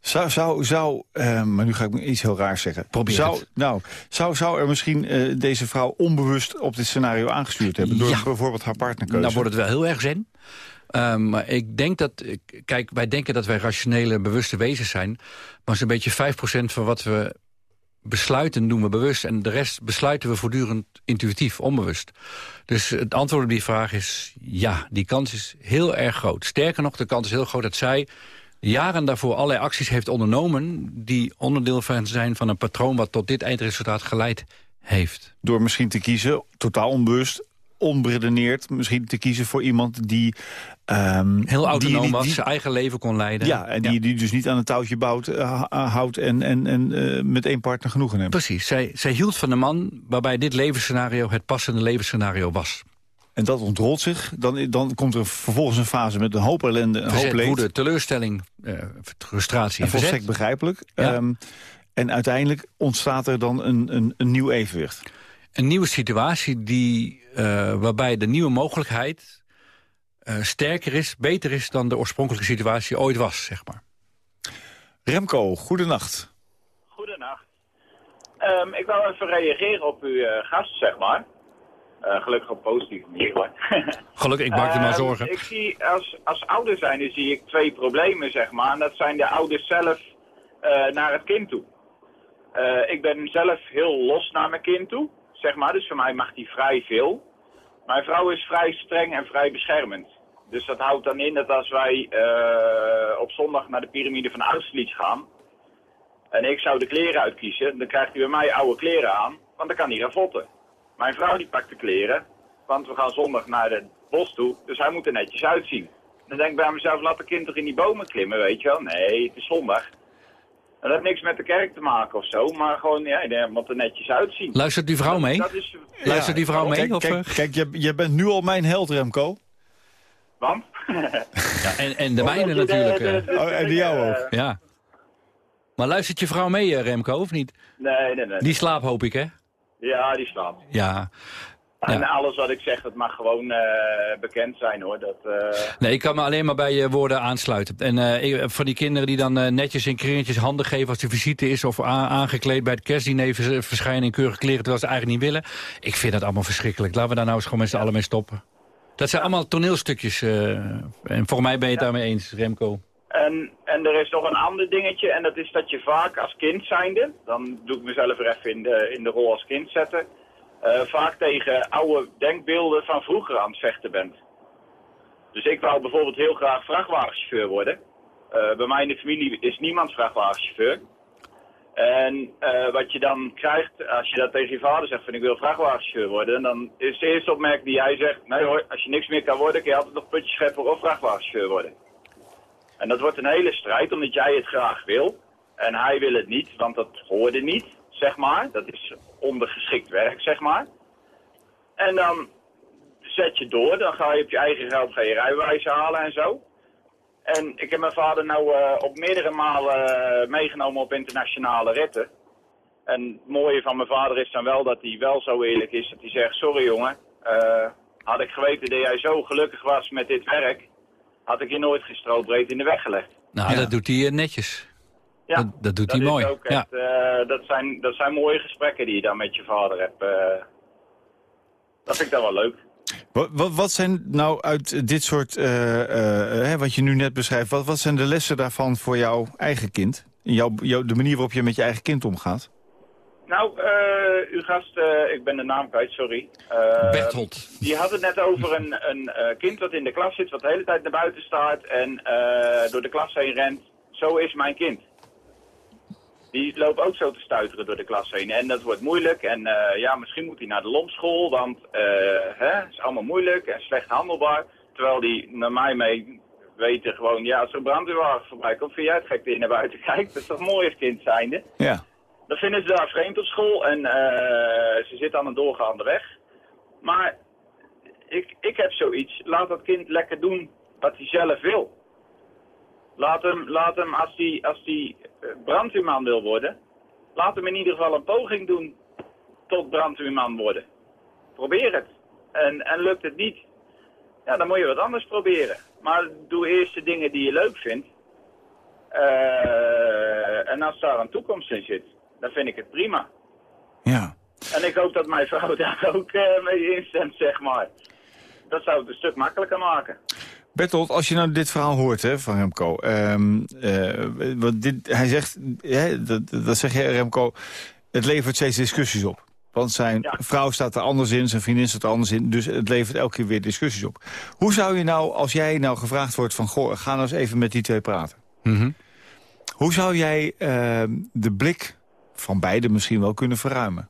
Zou, zou, zou uh, maar nu ga ik iets heel raars zeggen. Probeer zou, het. Nou, zou, zou er misschien uh, deze vrouw onbewust op dit scenario aangestuurd hebben... door ja. bijvoorbeeld haar partnerkeuze? Dan wordt het wel heel erg zen. Um, maar ik denk dat... Kijk, wij denken dat wij rationele, bewuste wezens zijn... maar zo'n beetje 5% van wat we besluiten doen we bewust... en de rest besluiten we voortdurend intuïtief, onbewust. Dus het antwoord op die vraag is ja, die kans is heel erg groot. Sterker nog, de kans is heel groot dat zij jaren daarvoor allerlei acties heeft ondernomen... die onderdeel van zijn van een patroon wat tot dit eindresultaat geleid heeft. Door misschien te kiezen, totaal onbewust, onberedeneerd... misschien te kiezen voor iemand die... Um, Heel autonoom was, zijn eigen leven kon leiden. Ja, en die, die dus niet aan een touwtje bouwt, uh, houdt en, en, en uh, met één partner genoegen heeft. Precies, zij, zij hield van de man waarbij dit levensscenario het passende levensscenario was. En dat ontrolt zich. Dan, dan komt er vervolgens een fase met een hoop ellende, een verzet, hoop leed. woede, teleurstelling, uh, frustratie en, en volstrekt begrijpelijk. Ja. Um, en uiteindelijk ontstaat er dan een, een, een nieuw evenwicht. Een nieuwe situatie die, uh, waarbij de nieuwe mogelijkheid uh, sterker is, beter is dan de oorspronkelijke situatie ooit was, zeg maar. Remco, goedenacht. Goedenacht. Um, ik wou even reageren op uw uh, gast, zeg maar. Uh, gelukkig op positieve manier hoor. gelukkig, ik maak je maar uh, zorgen. Ik zie als, als ouder zijn, zie ik twee problemen, zeg maar. En dat zijn de ouders zelf uh, naar het kind toe. ik ben zelf heel los naar mijn kind toe, zeg maar. Dus voor mij mag die vrij veel. Mijn vrouw is vrij streng en vrij beschermend. Dus dat houdt dan in dat als wij op zondag naar de piramide van Austerlitz gaan... en ik zou de kleren uitkiezen, dan krijgt hij bij mij oude kleren aan, want dan kan hij ravotten. Mijn vrouw die pakt de kleren, want we gaan zondag naar het bos toe, dus hij moet er netjes uitzien. Dan denk ik bij mezelf, laat de kind toch in die bomen klimmen, weet je wel. Nee, het is zondag. En dat heeft niks met de kerk te maken of zo, maar gewoon, ja, hij moet er netjes uitzien. Luistert die vrouw mee? Dat is, Luistert die vrouw mee? Kijk, of, kijk, kijk je, je bent nu al mijn held, Remco. Want? ja, en, en de mijne natuurlijk. De, de, de, oh, en die jou ook. Ja. Maar luistert je vrouw mee, Remco, of niet? Nee, nee, nee. Die slaapt, hoop ik, hè? Ja, die slaapt. Ja. En Ja. alles wat ik zeg, dat mag gewoon uh, bekend zijn hoor. Dat, uh... Nee, ik kan me alleen maar bij je woorden aansluiten. En uh, ik, van die kinderen die dan netjes in kringetjes handen geven als de visite is... of aangekleed bij het kerstdiner verschijnen in keurige kleren... terwijl ze eigenlijk niet willen. Ik vind dat allemaal verschrikkelijk. Laten we daar nou eens gewoon met z'n allen mee stoppen. Dat zijn allemaal toneelstukjes. en volgens mij ben je het daarmee eens, Remco. En, en er is nog een ander dingetje, en dat is dat je vaak als kind zijnde, dan doe ik mezelf er even in de, in de rol als kind zetten, uh, vaak tegen oude denkbeelden van vroeger aan het vechten bent. Dus ik wou bijvoorbeeld heel graag vrachtwagenchauffeur worden. Uh, bij mij in de familie is niemand vrachtwagenchauffeur. En uh, wat je dan krijgt, als je dat tegen je vader zegt van ik wil vrachtwagenchauffeur worden, dan is de eerste opmerking die hij zegt, nee hoor, als je niks meer kan worden, kun je altijd nog putjes scheppen of vrachtwagenchauffeur worden. En dat wordt een hele strijd, omdat jij het graag wil. En hij wil het niet, want dat hoorde niet, zeg maar. Dat is ondergeschikt werk, zeg maar. En dan zet je door, dan ga je op je eigen geld ga je rijbewijs halen en zo. En ik heb mijn vader nou uh, op meerdere malen uh, meegenomen op internationale ritten. En het mooie van mijn vader is dan wel dat hij wel zo eerlijk is dat hij zegt... Sorry jongen, uh, had ik geweten dat jij zo gelukkig was met dit werk had ik je nooit geen strobreed in de weg gelegd. Nou, ja. dat doet hij netjes. Ja, dat, dat doet dat hij mooi. Ook echt, ja. uh, dat, zijn, dat zijn mooie gesprekken die je dan met je vader hebt. Uh, dat vind ik dan wel leuk. Wat, wat, wat zijn nou uit dit soort, uh, hè, wat je nu net beschrijft... Wat, wat zijn de lessen daarvan voor jouw eigen kind? Jouw, jouw, de manier waarop je met je eigen kind omgaat? Nou, uh, uw gast, uh, ik ben de naam kwijt, sorry. Uh, Bertolt. Die had het net over een, een kind wat in de klas zit, wat de hele tijd naar buiten staat en door de klas heen rent. Zo is mijn kind. Die loopt ook zo te stuiteren door de klas heen. En dat wordt moeilijk. En ja, misschien moet hij naar de lomschool, want het is allemaal moeilijk en slecht handelbaar. Terwijl die naar mij mee weten gewoon, ja, als er een brandweerwagen voorbij komt, vind jij het gek dat je naar buiten kijkt. Dat is toch mooi als kind zijnde? Ja. Dan vinden ze daar vreemd op school en uh, ze zitten aan een doorgaande weg. Maar ik, ik heb zoiets, laat dat kind lekker doen wat hij zelf wil. Laat hem, laat hem als hij als die brandweerman wil worden, laat hem in ieder geval een poging doen tot brandweerman worden. Probeer het. En, en lukt het niet, ja, dan moet je wat anders proberen. Maar doe eerst de dingen die je leuk vindt. Uh, en als daar een toekomst in zit, dan vind ik het prima. Ja. En ik hoop dat mijn vrouw daar ook uh, mee instemt, zeg maar. Dat zou het een stuk makkelijker maken. Bertolt, als je nou dit verhaal hoort hè, van Remco. Um, uh, wat dit, hij zegt, hè, dat, dat zeg je Remco... het levert steeds discussies op. Want zijn Ja. vrouw staat er anders in, zijn vriendin staat er anders in. Dus het levert elke keer weer discussies op. Hoe zou je nou, als jij nou gevraagd wordt van... Goh, ga nou eens even met die twee praten. Mhm. Hoe zou jij eh, de blik van beide misschien wel kunnen verruimen?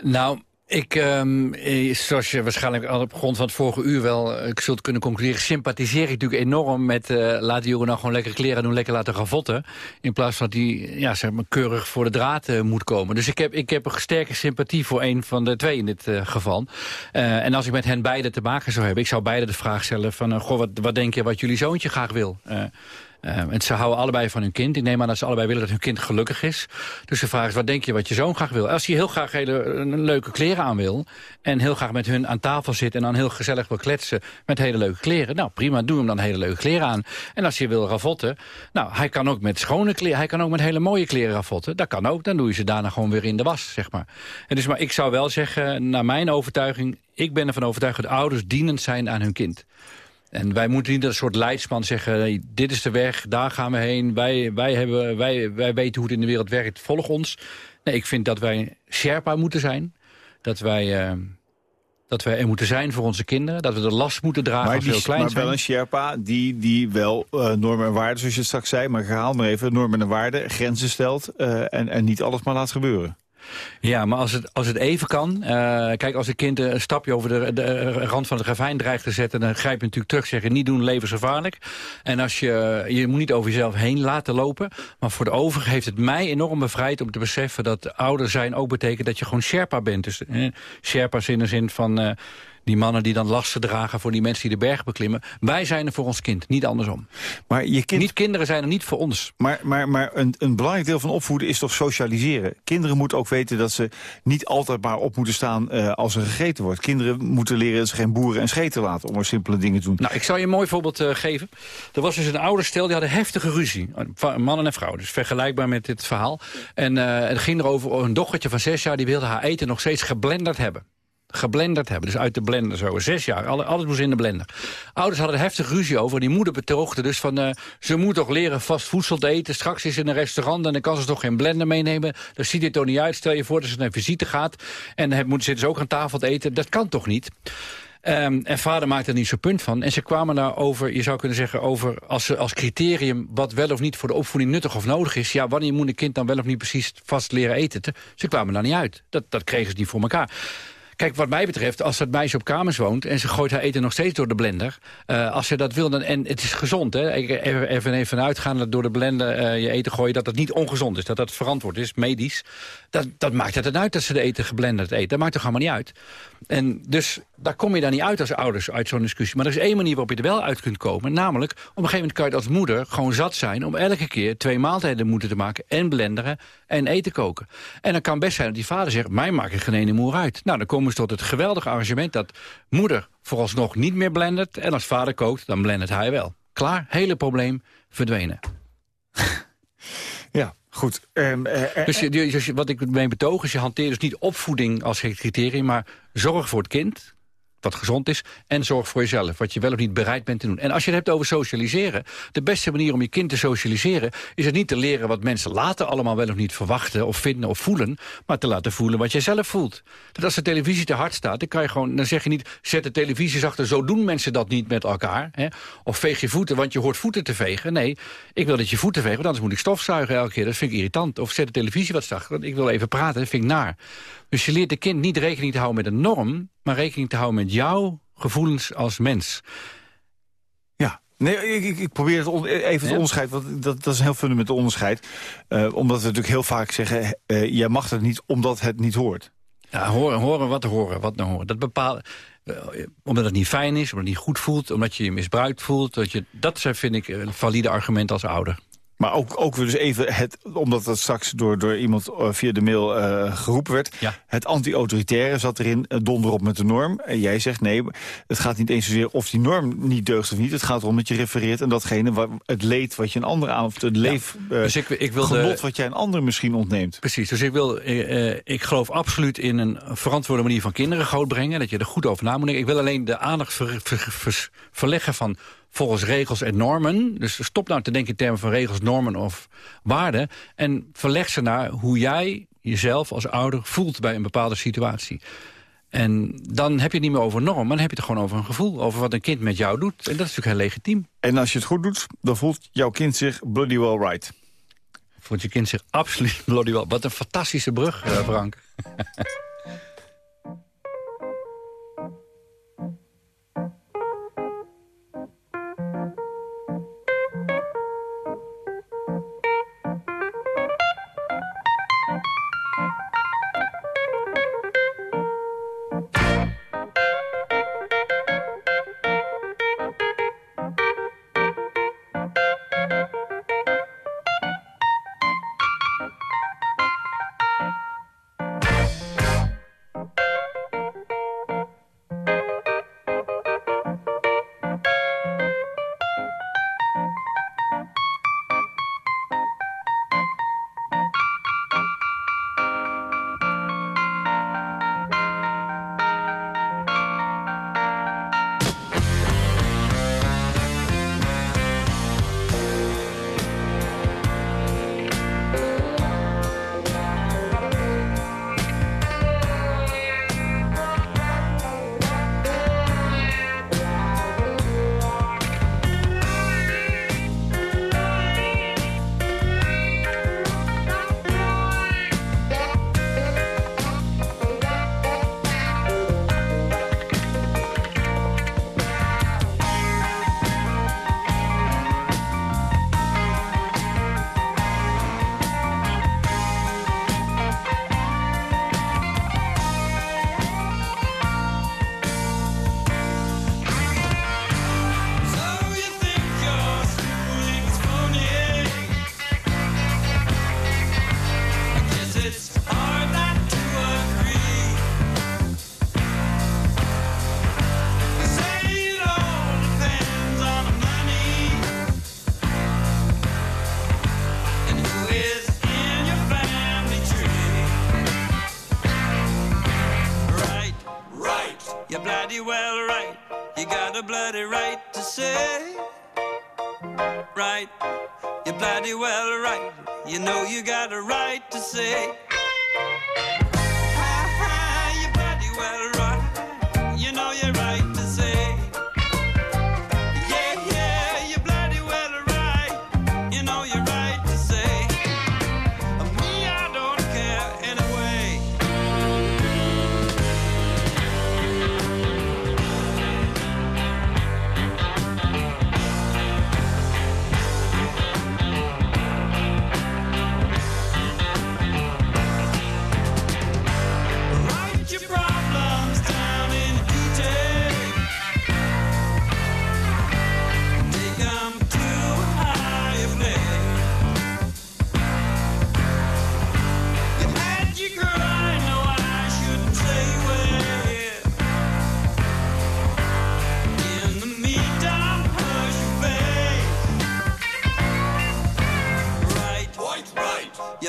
Nou, ik, ehm, eh, zoals je waarschijnlijk al op grond van het vorige uur wel eh, zult kunnen concluderen... sympathiseer ik natuurlijk enorm met eh laat die jongen nou gewoon lekker kleren doen, lekker laten ravotten. In plaats van dat die ja, zeg maar, keurig voor de draad moet komen. Dus ik heb, ik heb een sterke sympathie voor een van de twee in dit geval. En als ik met hen beiden te maken zou hebben... ik zou beide de vraag stellen van... goh, wat, wat denk je wat jullie zoontje graag wil? Eh, eh, en ze houden allebei van hun kind. Ik neem aan dat ze allebei willen dat hun kind gelukkig is. Dus de vraag is, wat denk je wat je zoon graag wil? Als hij heel graag hele leuke kleren aan wil... en heel graag met hun aan tafel zit... en dan heel gezellig wil kletsen met hele leuke kleren... nou prima, doe hem dan hele leuke kleren aan. En als je wil ravotten... nou, hij kan ook met schone kleren... hij kan ook met hele mooie kleren ravotten. Dat kan ook, dan doe je ze daarna gewoon weer in de was, zeg maar. En dus, maar ik zou wel zeggen, naar mijn overtuiging... ik ben ervan overtuigd dat ouders dienend zijn aan hun kind. En wij moeten niet als een soort leidsman zeggen... dit is de weg, daar gaan we heen. Wij, wij, hebben, wij, wij weten hoe het in de wereld werkt, volg ons. Nee, ik vind dat wij Sherpa moeten zijn. Dat wij, eh, dat wij er moeten zijn voor onze kinderen. Dat we de last moeten dragen Maar, als we die, heel klein maar zijn. wel een Sherpa die, die wel eh, normen en waarden, zoals je straks zei... maar herhaal maar even, normen en waarden, grenzen stelt... eh, en, en niet alles maar laat gebeuren. Ja, maar als het, als het even kan... eh, kijk, als een kind een stapje over de, de rand van het ravijn dreigt te zetten... dan grijp je natuurlijk terug, zeggen niet doen, levensgevaarlijk. En als je, je moet niet over jezelf heen laten lopen. Maar voor de overige heeft het mij enorm bevrijd om te beseffen... dat ouder zijn ook betekent dat je gewoon Sherpa bent. Dus eh, Sherpa's in de zin van... eh, die mannen die dan lasten dragen voor die mensen die de berg beklimmen. Wij zijn er voor ons kind, niet andersom. Maar, je kind, Niet kinderen zijn er niet voor ons. maar, maar, maar een, een belangrijk deel van opvoeden is toch socialiseren. Kinderen moeten ook weten dat ze niet altijd maar op moeten staan eh, als er gegeten wordt. Kinderen moeten leren dat ze geen boeren en scheten laten om maar simpele dingen te doen. Nou, ik zal je een mooi voorbeeld eh, geven. Er was dus een ouderstel, die hadden heftige ruzie. Een Man en vrouw, dus vergelijkbaar met dit verhaal. En eh, het ging erover, een dochtertje van zes jaar... die wilde haar eten nog steeds geblenderd hebben. Geblenderd hebben, dus uit de blender zo. Zes jaar, alle- alles moest in de blender. Ouders hadden heftig ruzie over. Die moeder betoogde dus van... eh, ze moet toch leren vast voedsel te eten. Straks is ze in een restaurant en dan kan ze toch geen blender meenemen. Dan ziet het toch niet uit. Stel je voor dat ze naar visite gaat... en dan moet- zitten ook aan tafel te eten. Dat kan toch niet? Ehm, en vader maakte er niet zo'n punt van. En ze kwamen daarover, je zou kunnen zeggen, over als, als criterium... wat wel of niet voor de opvoeding nuttig of nodig is. Ja, wanneer moet een kind dan wel of niet precies vast leren eten? Te- Ze kwamen daar niet uit. Dat, dat kregen ze niet voor elkaar. Kijk, wat mij betreft, als dat meisje op kamers woont... en ze gooit haar eten nog steeds door de blender... eh, als ze dat wil, dan, en het is gezond, hè? Even, even, even dat door de blender eh, je eten gooien... dat dat niet ongezond is, dat dat verantwoord is, medisch. Dat, dat maakt het dan uit dat ze de eten geblenderd eten. Dat maakt toch allemaal niet uit. En dus daar kom je dan niet uit als ouders uit zo'n discussie. Maar er is één manier waarop je er wel uit kunt komen. Namelijk, op een gegeven moment kan je als moeder gewoon zat zijn... om elke keer twee maaltijden moeten te maken en blenderen en eten koken. En dan kan best zijn dat die vader zegt... mij maakt er geen ene moer uit. Nou, dan komen ze tot het geweldige arrangement dat moeder vooralsnog niet meer blendert... en als vader kookt, dan blendert hij wel. Klaar, hele probleem verdwenen. Ja, goed. Dus, je- dus je- wat ik mee betoog is, je hanteert dus niet opvoeding als criterium... maar zorg voor het kind, wat gezond is, en zorg voor jezelf. Wat je wel of niet bereid bent te doen. En als je het hebt over socialiseren... de beste manier om je kind te socialiseren... is het niet te leren wat mensen later allemaal wel of niet verwachten... of vinden of voelen, maar te laten voelen wat jij zelf voelt. Dat als de televisie te hard staat, dan, kan je gewoon, dan zeg je niet... zet de televisie achter, zo doen mensen dat niet met elkaar. Hè? Of veeg je voeten, want je hoort voeten te vegen. Nee, ik wil dat je voeten vegen, want anders moet ik stofzuigen elke keer. Dat vind ik irritant. Of zet de televisie wat zachter, want ik wil even praten, dat vind ik naar. Dus je leert de kind niet rekening te houden met een norm... maar rekening te houden met jouw gevoelens als mens. Ja, nee, ik, ik, probeer het on- even het Ja. onderscheid, want dat, dat is een heel fundamenteel onderscheid. Eh, omdat we natuurlijk heel vaak zeggen, eh, jij mag het niet omdat het niet hoort. Ja, horen, horen, wat horen, wat nou horen. Dat bepaalt, eh, omdat het niet fijn is, omdat het niet goed voelt... omdat je je misbruikt voelt. Dat, je, dat zijn, vind ik, een valide argument als ouder. Maar ook, ook weer dus even, het, omdat dat straks door, door iemand eh, via de mail eh, geroepen werd... Ja. het anti-autoritaire zat erin, eh, donder op met de norm. En jij zegt nee, het gaat niet eens zozeer of die norm niet deugt of niet. Het gaat erom dat je refereert aan datgene, wat, het leed wat je een ander aan... of het leef, Dus ik, ik wil genot wat jij een ander misschien ontneemt. Precies, dus ik, wil, ik geloof absoluut in een verantwoorde manier van kinderen grootbrengen. Dat je er goed over na moet denken. Ik wil alleen de aandacht ver- ver- ver- verleggen van volgens regels en normen. Dus stop nou te denken in termen van regels, normen of waarden. En verleg ze naar hoe jij jezelf als ouder voelt bij een bepaalde situatie. En dan heb je het niet meer over norm, dan heb je het gewoon over een gevoel. Over wat een kind met jou doet. En dat is natuurlijk heel legitiem. En als je het goed doet, dan voelt jouw kind zich bloody well right. Voelt je kind zich absoluut bloody well. Wat een fantastische brug, uh, Frank.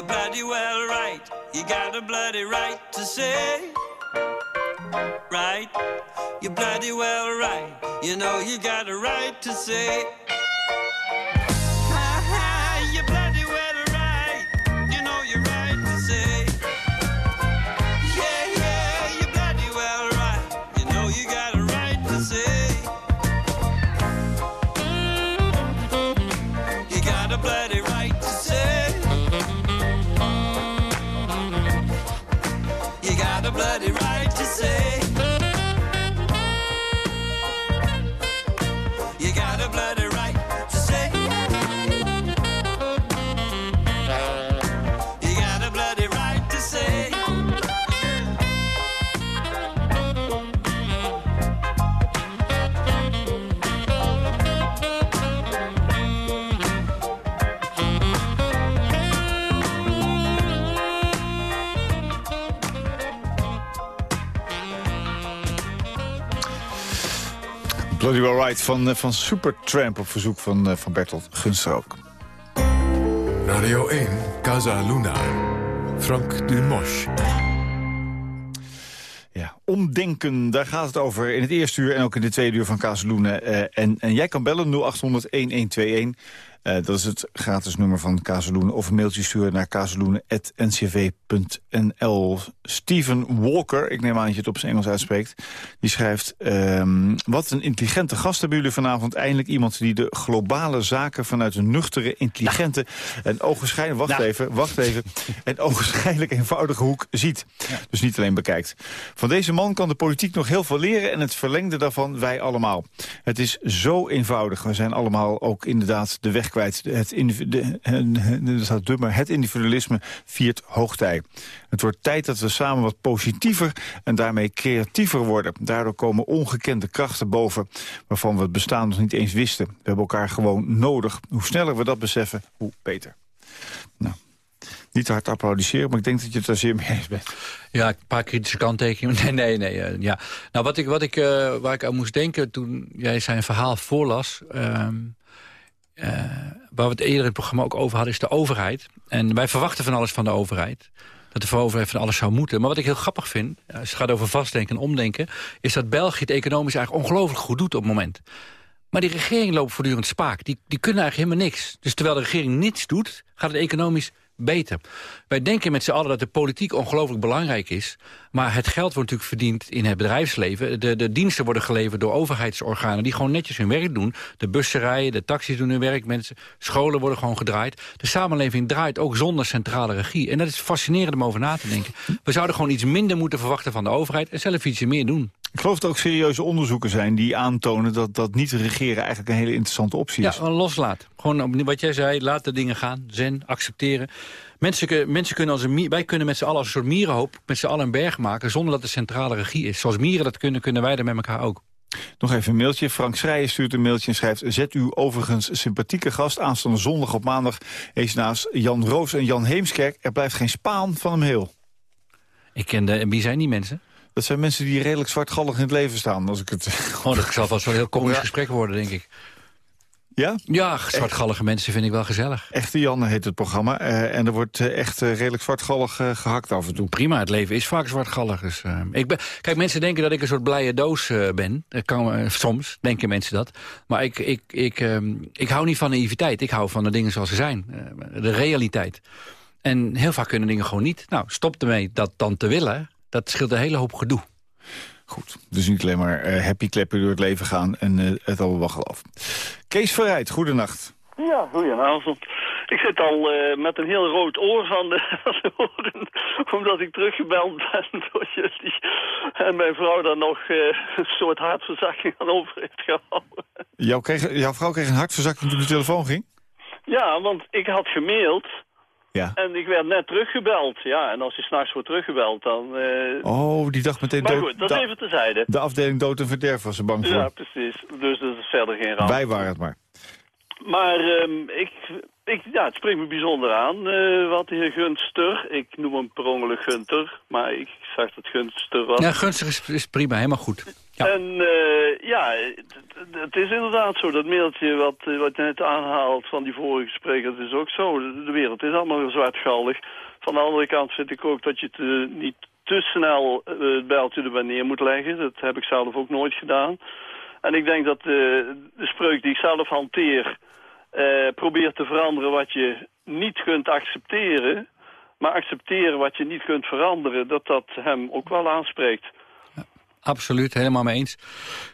bloody well right. You got a bloody right to say. Right, you bloody well right. You know you got a right to say. Van, uh, van Supertramp op verzoek van, uh, van Bertolt Gunstrook. Radio 1, Casa Luna. Frank Dumosch. Ja, omdenken, daar gaat het over in het eerste uur en ook in de tweede uur van Kazeloenen. Eh, en, en jij kan bellen 0800-1121. Uh, dat is het gratis nummer van Kazeloenen. Of een mailtje sturen naar kazeloenen.ncv.nl. Steven Walker, ik neem aan dat je het op zijn Engels uitspreekt... die schrijft... Um, wat een intelligente gast hebben jullie vanavond. Eindelijk iemand die de globale zaken... vanuit een nuchtere, intelligente en ogenschijnlijk... Wacht even, wacht even. En ogenschijnlijk eenvoudige hoek ziet. Ja. Dus niet alleen bekijkt. Van deze man kan de politiek nog heel veel leren... en het verlengde daarvan wij allemaal. Het is zo eenvoudig. We zijn allemaal ook inderdaad de weg kwijt. Het, de, het individualisme viert hoogtij. Het wordt tijd dat we samen wat positiever en daarmee creatiever worden. Daardoor komen ongekende krachten boven waarvan we het bestaan nog niet eens wisten. We hebben elkaar gewoon nodig. Hoe sneller we dat beseffen, hoe beter. Nou, niet te hard applaudisseren, maar ik denk dat je het er zeer mee eens bent. Ja, een paar kritische kanttekeningen. Nee, nee, nee. Uh, ja. Nou, wat ik, wat ik, uh, waar ik aan moest denken toen jij zijn verhaal voorlas... Uh, uh, waar we het eerder in het programma ook over hadden, is de overheid. En wij verwachten van alles van de overheid. Dat de overheid van alles zou moeten. Maar wat ik heel grappig vind, als het gaat over vastdenken en omdenken... is dat België het economisch eigenlijk ongelooflijk goed doet op het moment. Maar die regering loopt voortdurend spaak. Die, die kunnen eigenlijk helemaal niks. Dus terwijl de regering niets doet, gaat het economisch beter. Wij denken met z'n allen dat de politiek ongelooflijk belangrijk is. Maar het geld wordt natuurlijk verdiend in het bedrijfsleven. De, de diensten worden geleverd door overheidsorganen... die gewoon netjes hun werk doen. De bussen rijden, de taxis doen hun werk. Mensen, scholen worden gewoon gedraaid. De samenleving draait ook zonder centrale regie. En dat is fascinerend om over na te denken. We zouden gewoon iets minder moeten verwachten van de overheid... en zelf iets meer doen. Ik geloof dat er ook serieuze onderzoeken zijn die aantonen... dat, dat niet regeren eigenlijk een hele interessante optie is. Ja, loslaat. Gewoon wat jij zei, laat de dingen gaan. Zen, accepteren. Mensen, mensen kunnen als een, wij kunnen met z'n allen als een soort mierenhoop... met z'n allen een berg maken zonder dat de centrale regie is. Zoals mieren dat kunnen, kunnen wij dat met elkaar ook. Nog even een mailtje. Frank Schreijen stuurt een mailtje en schrijft... Zet uw overigens sympathieke gast aanstaande zondag op maandag... eens naast Jan Roos en Jan Heemskerk. Er blijft geen spaan van hem heel. Ik ken de, en wie zijn die mensen? Dat zijn mensen die redelijk zwartgallig in het leven staan. Als ik het... Oh, dat zal wel zo'n heel komisch gesprek worden, denk ik. Ja? Ja, zwartgallige mensen vind ik wel gezellig. Echte Janne heet het programma. Uh, en er wordt uh, echt uh, redelijk zwartgallig gehakt af en toe. Prima, het leven is vaak zwartgallig. Dus, ik ben, kijk, mensen denken dat ik een soort blije doos ben. Kan, soms denken mensen dat. Maar ik, ik, ik, ehm, ik hou niet van naïviteit. Ik hou van de dingen zoals ze zijn. de realiteit. En heel vaak kunnen dingen gewoon niet. Nou, stop ermee dat dan te willen. Dat scheelt een hele hoop gedoe. Goed, dus niet alleen maar uh, happy kleppen door het leven gaan en uh, het allemaal wel geloof. Kees Verrijd, goedenacht. Ja, goedenavond. Ik zit al uh, met een heel rood oor van de, oren, omdat ik teruggebeld ben door jullie. En mijn vrouw dan nog een soort hartverzakking aan over heeft gehouden. Jouw, kreeg, jouw vrouw kreeg een hartverzakking toen de telefoon ging? Ja, want ik had gemaild ja. En ik werd net teruggebeld. Ja, en als je s'nachts wordt teruggebeld, dan... Uh... Oh, die dacht meteen maar dood. Maar goed, dat even tezijde. De afdeling dood en verderf was ze bang voor. Ja, precies. Dus dat is verder geen ramp. Wij waren het maar. Maar um, ik, ik, ja, het spreekt me bijzonder aan, uh, wat de heer Gunster, ik noem hem per ongeluk Gunter, maar ik zag dat Gunster was. Ja, Gunster is, is prima, helemaal goed. Ja. En uh, ja, het is inderdaad zo, dat mailtje wat, wat je net aanhaalt van die vorige spreker, dat is ook zo. De wereld is allemaal weer zwartgallig. Van de andere kant vind ik ook dat je het uh, niet te snel het bijltje erbij neer moet leggen. Dat heb ik zelf ook nooit gedaan. En ik denk dat de spreuk die ik zelf hanteer uh, probeer te veranderen wat je niet kunt accepteren... maar accepteren wat je niet kunt veranderen... dat dat hem ook wel aanspreekt. Ja, absoluut, helemaal mee eens.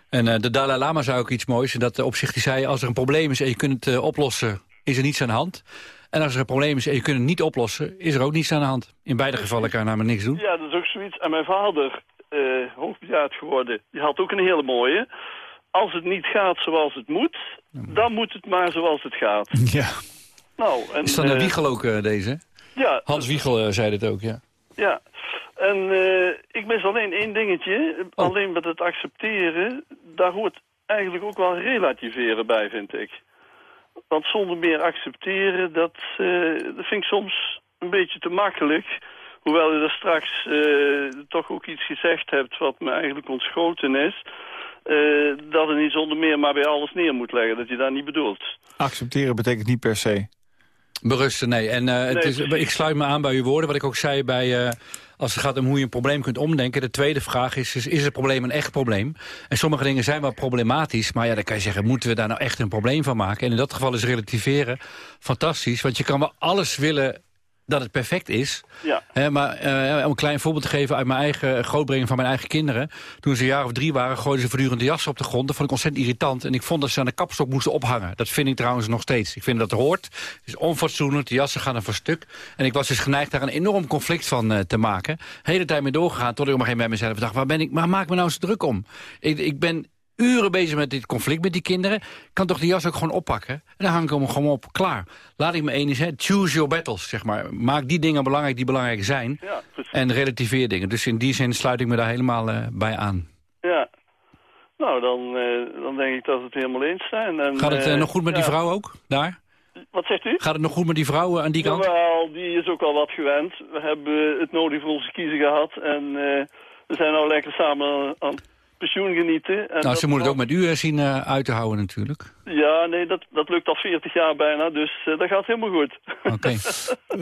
En uh, de Dalai Lama zei ook iets moois. Dat op zich die zei, als er een probleem is en je kunt het uh, oplossen... is er niets aan de hand. En als er een probleem is en je kunt het niet oplossen... is er ook niets aan de hand. In beide gevallen kan je namelijk niks doen. Ja, dat is ook zoiets. En mijn vader, hoofdbejaard geworden... die had ook een hele mooie als het niet gaat zoals het moet, dan moet het maar zoals het gaat. Ja. Nou, en, Is dat een uh, Wiegel ook uh, deze? Ja. Hans Wiegel uh, zei dit ook, ja. Ja. En ik mis alleen één dingetje. Oh. Alleen met het accepteren, daar hoort eigenlijk ook wel relativeren bij, vind ik. Want zonder meer accepteren, dat, dat vind ik soms een beetje te makkelijk. Hoewel je er straks toch ook iets gezegd hebt wat me eigenlijk ontschoten is... Uh, dat het niet zonder meer maar bij alles neer moet leggen. Dat je daar niet bedoelt. Accepteren betekent niet per se. Berusten, nee. En uh, het is, ik sluit me aan bij uw woorden. Wat ik ook zei bij... Uh, als het gaat om hoe je een probleem kunt omdenken. De tweede vraag is, is, is het probleem een echt probleem? En sommige dingen zijn wel problematisch. Maar ja, dan kan je zeggen, moeten we daar nou echt een probleem van maken? En in dat geval is relativeren fantastisch. Want je kan wel alles willen dat het perfect is. Ja. maar uh, om een klein voorbeeld te geven uit mijn eigen grootbrengen van mijn eigen kinderen. Toen ze een jaar of drie waren, gooiden ze voortdurend de jas op de grond. Dat vond ik ontzettend irritant. En ik vond dat ze aan de kapstok moesten ophangen. Dat vind ik trouwens nog steeds. Ik vind dat het hoort. Het is onfatsoenlijk. De jassen gaan er voor stuk. En ik was dus geneigd daar een enorm conflict van uh, te maken. Hele tijd mee doorgegaan. Tot ik op een gegeven moment bij mezelf dacht, waar ben ik, maar maak me nou zo druk om. Ik, ik ben uren bezig met dit conflict met die kinderen. kan toch die jas ook gewoon oppakken? En dan hang ik hem gewoon op, klaar. Laat ik me eens, hè, choose your battles, zeg maar. Maak die dingen belangrijk die belangrijk zijn. Ja, en relativeer dingen. Dus in die zin sluit ik me daar helemaal uh, bij aan. Ja. Nou, dan, uh, dan denk ik dat we het helemaal eens zijn. En, Gaat het uh, nog goed met ja. die vrouw ook, daar? Wat zegt u? Gaat het nog goed met die vrouw aan die kant? Wel, die is ook al wat gewend. We hebben het nodig voor onze kiezen gehad. En we zijn nou lekker samen aan pensioen genieten. En nou, ze moet het ook met u zien uh, uit te houden natuurlijk. Ja, nee, dat, dat lukt al 40 jaar bijna, dus uh, dat gaat helemaal goed. Oké. Okay.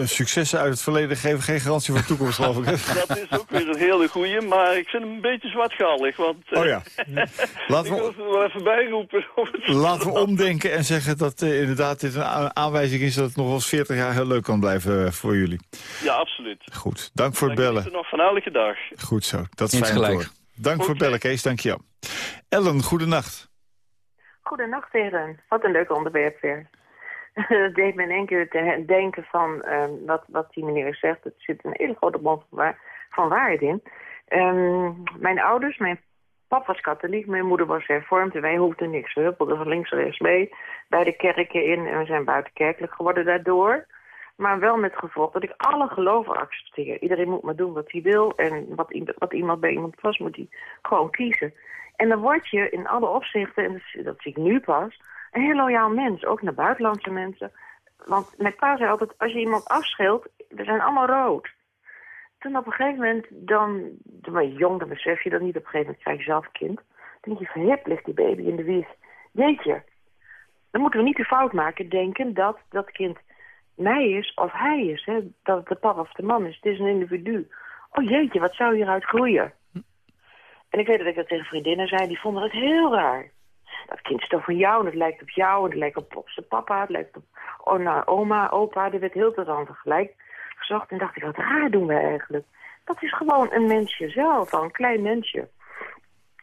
Successen uit het verleden geven geen garantie voor de toekomst, geloof ik. dat is ook weer een hele goeie, maar ik vind hem een beetje zwartgallig. Want, uh, oh ja. Laten we, wel even bijroepen. Laten we omdenken en zeggen dat inderdaad dit een aanwijzing is... dat het nog wel eens 40 jaar heel leuk kan blijven voor jullie. Ja, absoluut. Goed, dank voor het bellen. Nog van elke dag. Goed zo, dat is fijn gelijk. Dank voor het bellen, Kees. Dank je wel. Ellen, goedenacht. Goedenacht, heren. Wat een leuk onderwerp weer. Het deed me in één keer te denken van um, wat, wat die meneer zegt. Er zit een hele grote band van, waar, van waarheid in. Um, mijn ouders, mijn papa was katholiek, mijn moeder was hervormd en wij hoefden niks. We huppelden van links naar rechts mee, bij de kerken in en we zijn buitenkerkelijk geworden daardoor. Maar wel met gevolg dat ik alle geloven accepteer. Iedereen moet maar doen wat hij wil. En wat, wat iemand bij iemand past, moet hij gewoon kiezen. En dan word je in alle opzichten, en dat, zie ik nu pas... een heel loyaal mens, ook naar buitenlandse mensen. Want mijn pa zei altijd, als je iemand afscheelt, we zijn allemaal rood. Toen op een gegeven moment, dan, toen ben je jong, dan besef je dat niet. Op een gegeven moment krijg je zelf een kind. Dan denk je, verhip ligt die baby in de wieg. Jeetje, dan moeten we niet de fout maken, denken dat dat kind mij is of hij is. Hè? Dat het de papa of de man is. Het is een individu. Oh jeetje, wat zou hieruit groeien? En ik weet dat ik dat tegen vriendinnen zei. Die vonden het heel raar. Dat kind is toch van jou en het lijkt op jou. En het lijkt op, zijn papa. Het lijkt op oma, opa. Er werd heel veel aan tegelijk gezocht. En dacht ik, wat raar doen we eigenlijk. Dat is gewoon een mensje zelf. Een klein mensje.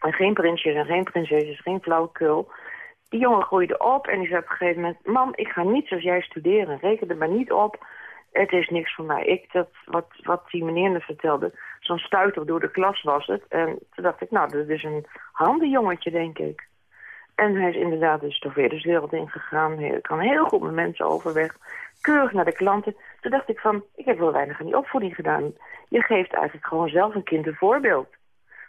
En geen prinsjes en geen prinsesjes. Geen flauwekul. Die jongen groeide op en die zei op een gegeven moment... Mam, ik ga niet zoals jij studeren. Reken er maar niet op. Het is niks voor mij. Ik, dat, wat, wat die meneer me vertelde, zo'n stuiter door de klas was het. En toen dacht ik, nou, dat is een handig jongetje, denk ik. En hij is inderdaad dus toch weer de wereld ingegaan. Hij kan heel goed met mensen overweg. Keurig naar de klanten. Toen dacht ik van, ik heb wel weinig aan die opvoeding gedaan. Je geeft eigenlijk gewoon zelf een kind een voorbeeld.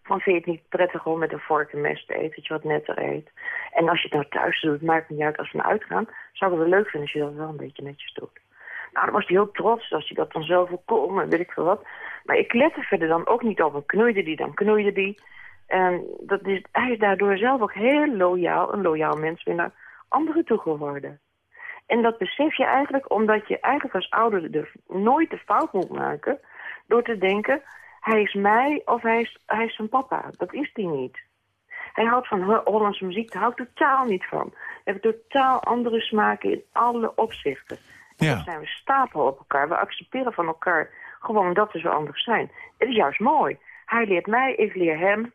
Van vind je het niet prettig om met een vork en mes te eten, dat je wat netter eet. En als je het nou thuis doet, maakt niet uit als we uitgaan. Zou ik het wel leuk vinden als je dat wel een beetje netjes doet. Nou, dan was hij heel trots als hij dat dan zelf kon en weet ik veel wat. Maar ik lette verder dan ook niet op. Knoeide die, dan knoeide die. En dat is, hij daardoor zelf ook heel loyaal, een loyaal mens weer naar anderen toe geworden. En dat besef je eigenlijk omdat je eigenlijk als ouder er nooit de fout moet maken... door te denken, hij is mij of hij is, hij is zijn papa. Dat is hij niet. Hij houdt van Hollandse muziek, daar houdt totaal niet van. We hebben totaal andere smaken in alle opzichten. Ja. Dan zijn we stapel op elkaar. We accepteren van elkaar gewoon dat we zo anders zijn. Het is juist mooi. Hij leert mij, ik leer hem.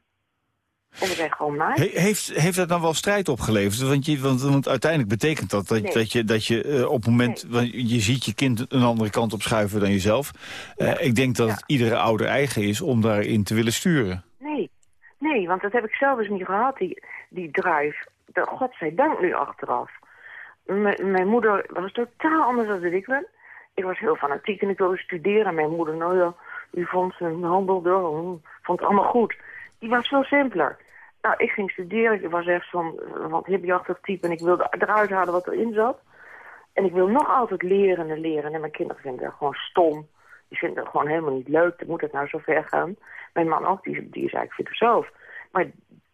En gewoon. He, heeft, heeft dat dan wel strijd opgeleverd? Want, je, want, want uiteindelijk betekent dat dat, Nee. dat je, dat je uh, op het moment... Nee. Want je ziet je kind een andere kant op schuiven dan jezelf. Uh, ik denk dat Ja. het iedere ouder eigen is om daarin te willen sturen. Nee, nee, want dat heb ik zelf eens niet gehad, die, die drive. De, godzijdank nu achteraf. M- mijn moeder was totaal anders dan ik ben. Ik was heel fanatiek en ik wilde studeren. Mijn moeder, nou ja, die vond een handel door, vond het allemaal goed. Die was veel simpeler. Nou, ik ging studeren. Ik was echt eh, wat hippieachtig type en ik wilde eruit halen wat erin zat. En ik wil nog altijd leren en leren. En mijn kinderen vinden dat gewoon stom. Die vinden het gewoon helemaal niet leuk. Dan moet het nou zo ver gaan. Mijn man ook, die, die is eigenlijk filosoof. Maar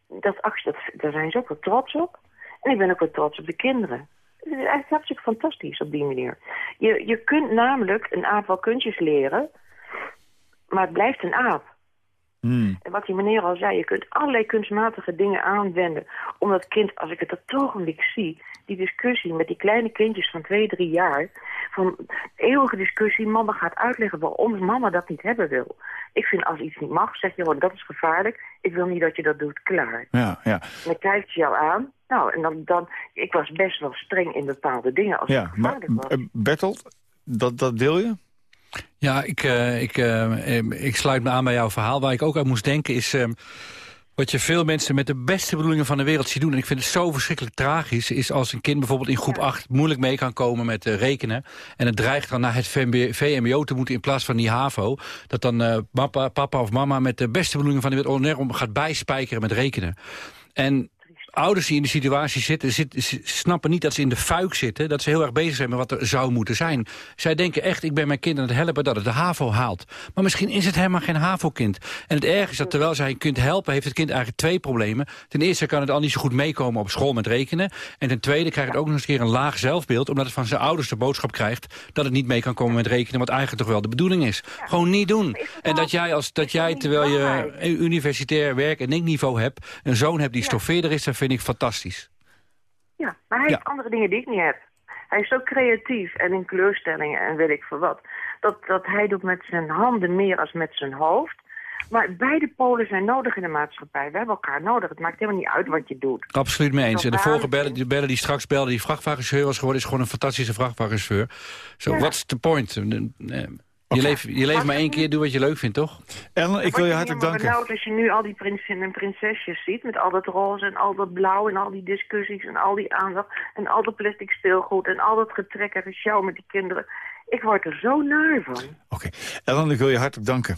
dat, actie, dat, daar zijn ze ook wel trots op. En ik ben ook wel trots op de kinderen. Het is eigenlijk hartstikke fantastisch op die manier. Je, je kunt namelijk een aap wel kunstjes leren, maar het blijft een aap. Hmm. En wat die meneer al zei, je kunt allerlei kunstmatige dingen aanwenden. Om dat kind, als ik het op het ogenblik zie, die discussie met die kleine kindjes van twee, drie jaar. Van eeuwige discussie, mama gaat uitleggen waarom mama dat niet hebben wil. Ik vind als iets niet mag, zeg je gewoon dat is gevaarlijk. Ik wil niet dat je dat doet, klaar. Ja, ja. En dan kijkt je jou aan. Nou, en dan, dan, ik was best wel streng in bepaalde dingen als ja. het Maar gevaarlijk was. eh, Bertolt, dat, dat wil je? Ja, ik, eh, ik, eh, ik sluit me aan bij jouw verhaal. Waar ik ook aan moest denken is... ehm, wat je veel mensen met de beste bedoelingen van de wereld ziet doen... en ik vind het zo verschrikkelijk tragisch... is als een kind bijvoorbeeld in groep 8 moeilijk mee kan komen met eh, rekenen... en het dreigt dan naar het VMB VMBO te moeten in plaats van die HAVO... dat dan papa, papa of mama met de beste bedoelingen van de wereld... gaat bijspijkeren met rekenen. En ouders die in die situatie zitten, s- snappen niet dat ze in de fuik zitten. Dat ze heel erg bezig zijn met wat er zou moeten zijn. Zij denken echt, ik ben mijn kind aan het helpen dat het de HAVO haalt. Maar misschien is het helemaal geen HAVO-kind. En het erg is dat terwijl zij een kind helpen, heeft het kind eigenlijk twee problemen. Ten eerste kan het al niet zo goed meekomen op school met rekenen. En ten tweede krijgt het ook nog eens een keer een laag zelfbeeld... omdat het van zijn ouders de boodschap krijgt dat het niet mee kan komen met rekenen... wat eigenlijk toch wel de bedoeling is. Gewoon niet doen. En dat jij, als, dat jij terwijl je universitair werk en denkniveau hebt... een zoon hebt die stoffeerder is, dat vind ik fantastisch. Ja, maar hij Ja. heeft andere dingen die ik niet heb. Hij is zo creatief en in kleurstellingen en weet ik veel wat. Dat, dat hij doet met zijn handen meer als met zijn hoofd. Maar beide polen zijn nodig in de maatschappij. We hebben elkaar nodig. Het maakt helemaal niet uit wat je doet. Absoluut mee eens. En de vorige bellen die, bellen die straks belde, die vrachtwagenchauffeur was geworden... is gewoon een fantastische vrachtwagenchauffeur. Zo, Ja. what's the point? Je, leeft, je leeft maar één keer, doe wat je leuk vindt, toch? Ellen, ik wil je hartelijk danken. benauwd als je nu al die prinsen en prinsesjes ziet... met al dat roze en al dat blauw en al die discussies en al die aandacht... en al dat plastic speelgoed en al dat getrek en gesjouw met die kinderen. Ik word er zo naar van. Oké. Ellen, ik wil je hartelijk danken.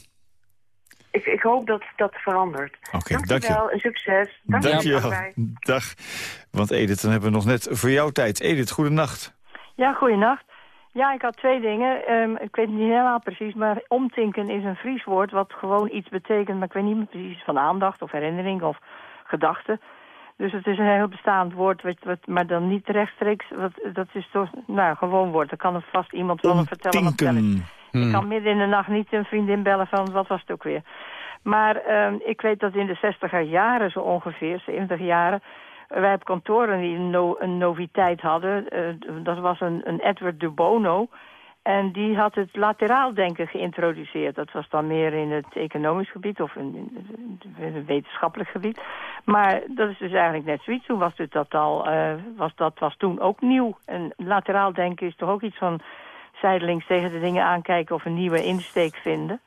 Ik, ik hoop dat dat verandert. Oké, dank je. Dankjewel en succes. Dank Dank je wel. wel. Dag. Want Edith, dan hebben we nog net voor jouw tijd. Edith, goedenacht. Ja, goeienacht. Ja, ik had twee dingen. Ehm, ik weet het niet helemaal precies, maar omtinken is een Fries woord wat gewoon iets betekent, maar ik weet niet meer precies van aandacht of herinnering of gedachte. Dus het is een heel bestaand woord, wat, wat, maar dan niet rechtstreeks. Wat, dat is toch, nou, gewoon woord. Dan kan er vast iemand wel vertellen wat ik. Ik kan midden in de nacht niet een vriendin bellen van wat was het ook weer. Maar ehm, ik weet dat in de zestiger jaren zo ongeveer, 70 jaren... wij op kantoren die een, een noviteit hadden. eh, dat was een, een Edward de Bono. En die had het lateraal denken geïntroduceerd. Dat was dan meer in het economisch gebied of in het wetenschappelijk gebied. Maar dat is dus eigenlijk net zoiets. Toen was dit dat al, eh, was, dat was toen ook nieuw. En lateraal denken is toch ook iets van zijdelings tegen de dingen aankijken of een nieuwe insteek vinden.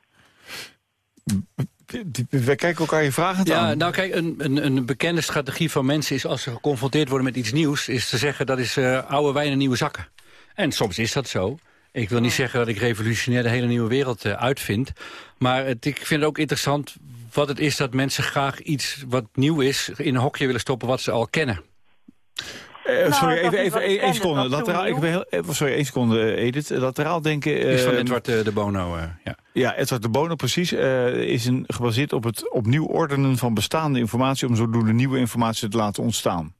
We kijken elkaar je vragen Ja, aan. nou kijk, een, een, een bekende strategie van mensen is als ze geconfronteerd worden met iets nieuws... is te zeggen dat is eh, oude wijn en nieuwe zakken. En soms is dat zo. Ik wil niet zeggen dat ik revolutionair de hele nieuwe wereld eh, uitvind. Maar het, ik vind het ook interessant wat het is dat mensen graag iets wat nieuw is... in een hokje willen stoppen wat ze al kennen. Eh, Nou, sorry, even, even één seconde. Lateraal, ik ben heel, even- sorry, één seconde, eh, Edith. Lateraal denken... is van eh, Edward eh, de Bono, eh, ja. Ja, Edward de Bono, precies. eh, is een, gebaseerd op het opnieuw ordenen van bestaande informatie... om zodoende nieuwe informatie te laten ontstaan.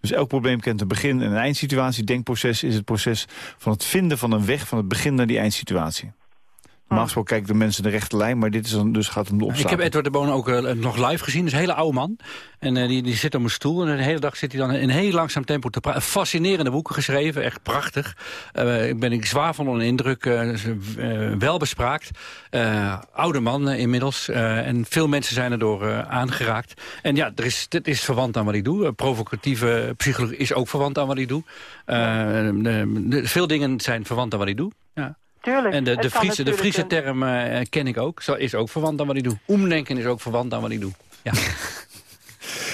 Dus elk probleem kent een begin- en een eindsituatie. Denkproces is het proces van het vinden van een weg... van het begin naar die eindsituatie. Normaal gesproken kijken de mensen de rechte lijn... maar dit is dan, dus gaat het om de Ik heb Edward de Bono ook eh, nog live gezien. Dat is een hele oude man. En eh, die, die zit op een stoel. En de hele dag zit hij dan in een heel langzaam tempo te praten. Fascinerende boeken geschreven. Echt prachtig. Eh, ik ben ik zwaar van onder de indruk. eh, ze, eh, welbespraakt. Eh, oude man inmiddels. Eh, en veel mensen zijn erdoor eh, aangeraakt. En ja, er is, dit is verwant aan wat ik doe. Provocatieve psychologie is ook verwant aan wat ik doe. Eh, de- de- veel dingen zijn verwant aan wat ik doe. Ja. Tuurlijk. En de, de, Friese, de Friese term eh, ken ik ook. Zo is ook verwant aan wat ik doe. Omdenken is ook verwant aan wat ik doe. Ja.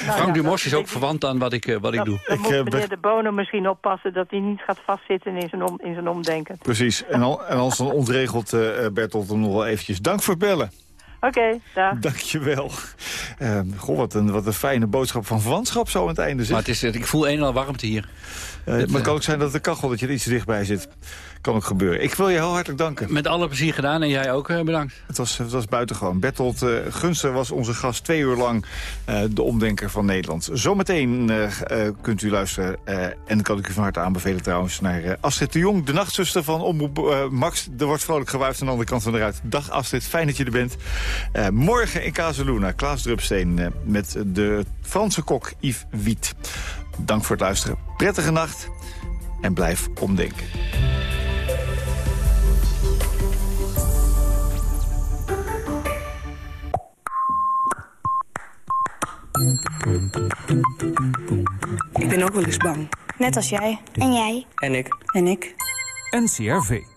Nou Frank ja, Dumos is ook ik- verwant aan wat ik, eh, wat ik doe. dan Ik, moet eh, meneer beg- de Bono misschien oppassen dat hij niet gaat vastzitten in zijn, om, in zijn omdenken. Precies. En, al, en als dan ontregelt eh Bertolt hem nog wel eventjes. Dank voor het bellen. Oké, dag. Dankjewel. Uh, goh, wat een, wat een fijne boodschap van verwantschap zo aan het einde. Zeg. Maar het is, ik voel een en al warmte hier. Uh, maar het kan ook zijn dat de kachel dat je er iets dichtbij zit. Kan ook gebeuren. Ik wil je heel hartelijk danken. Met alle plezier gedaan en jij ook uh, bedankt. Het was, het was buitengewoon. Bertolt uh, Gunster was onze gast twee uur lang uh, de omdenker van Nederland. Zometeen kunt u luisteren en kan ik u van harte aanbevelen trouwens naar Astrid de Jong, de nachtzuster van Omroep Max. Er wordt vrolijk gewuifd aan de andere kant van de ruit. Dag Astrid, fijn dat je er bent. morgen in Kazeluna, Klaas Drupsteen met de Franse kok Yves Wiet. Dank voor het luisteren. Prettige nacht en blijf omdenken. Ik ben ook wel eens bang. Net als jij. En jij. En ik. En ik. NCRV.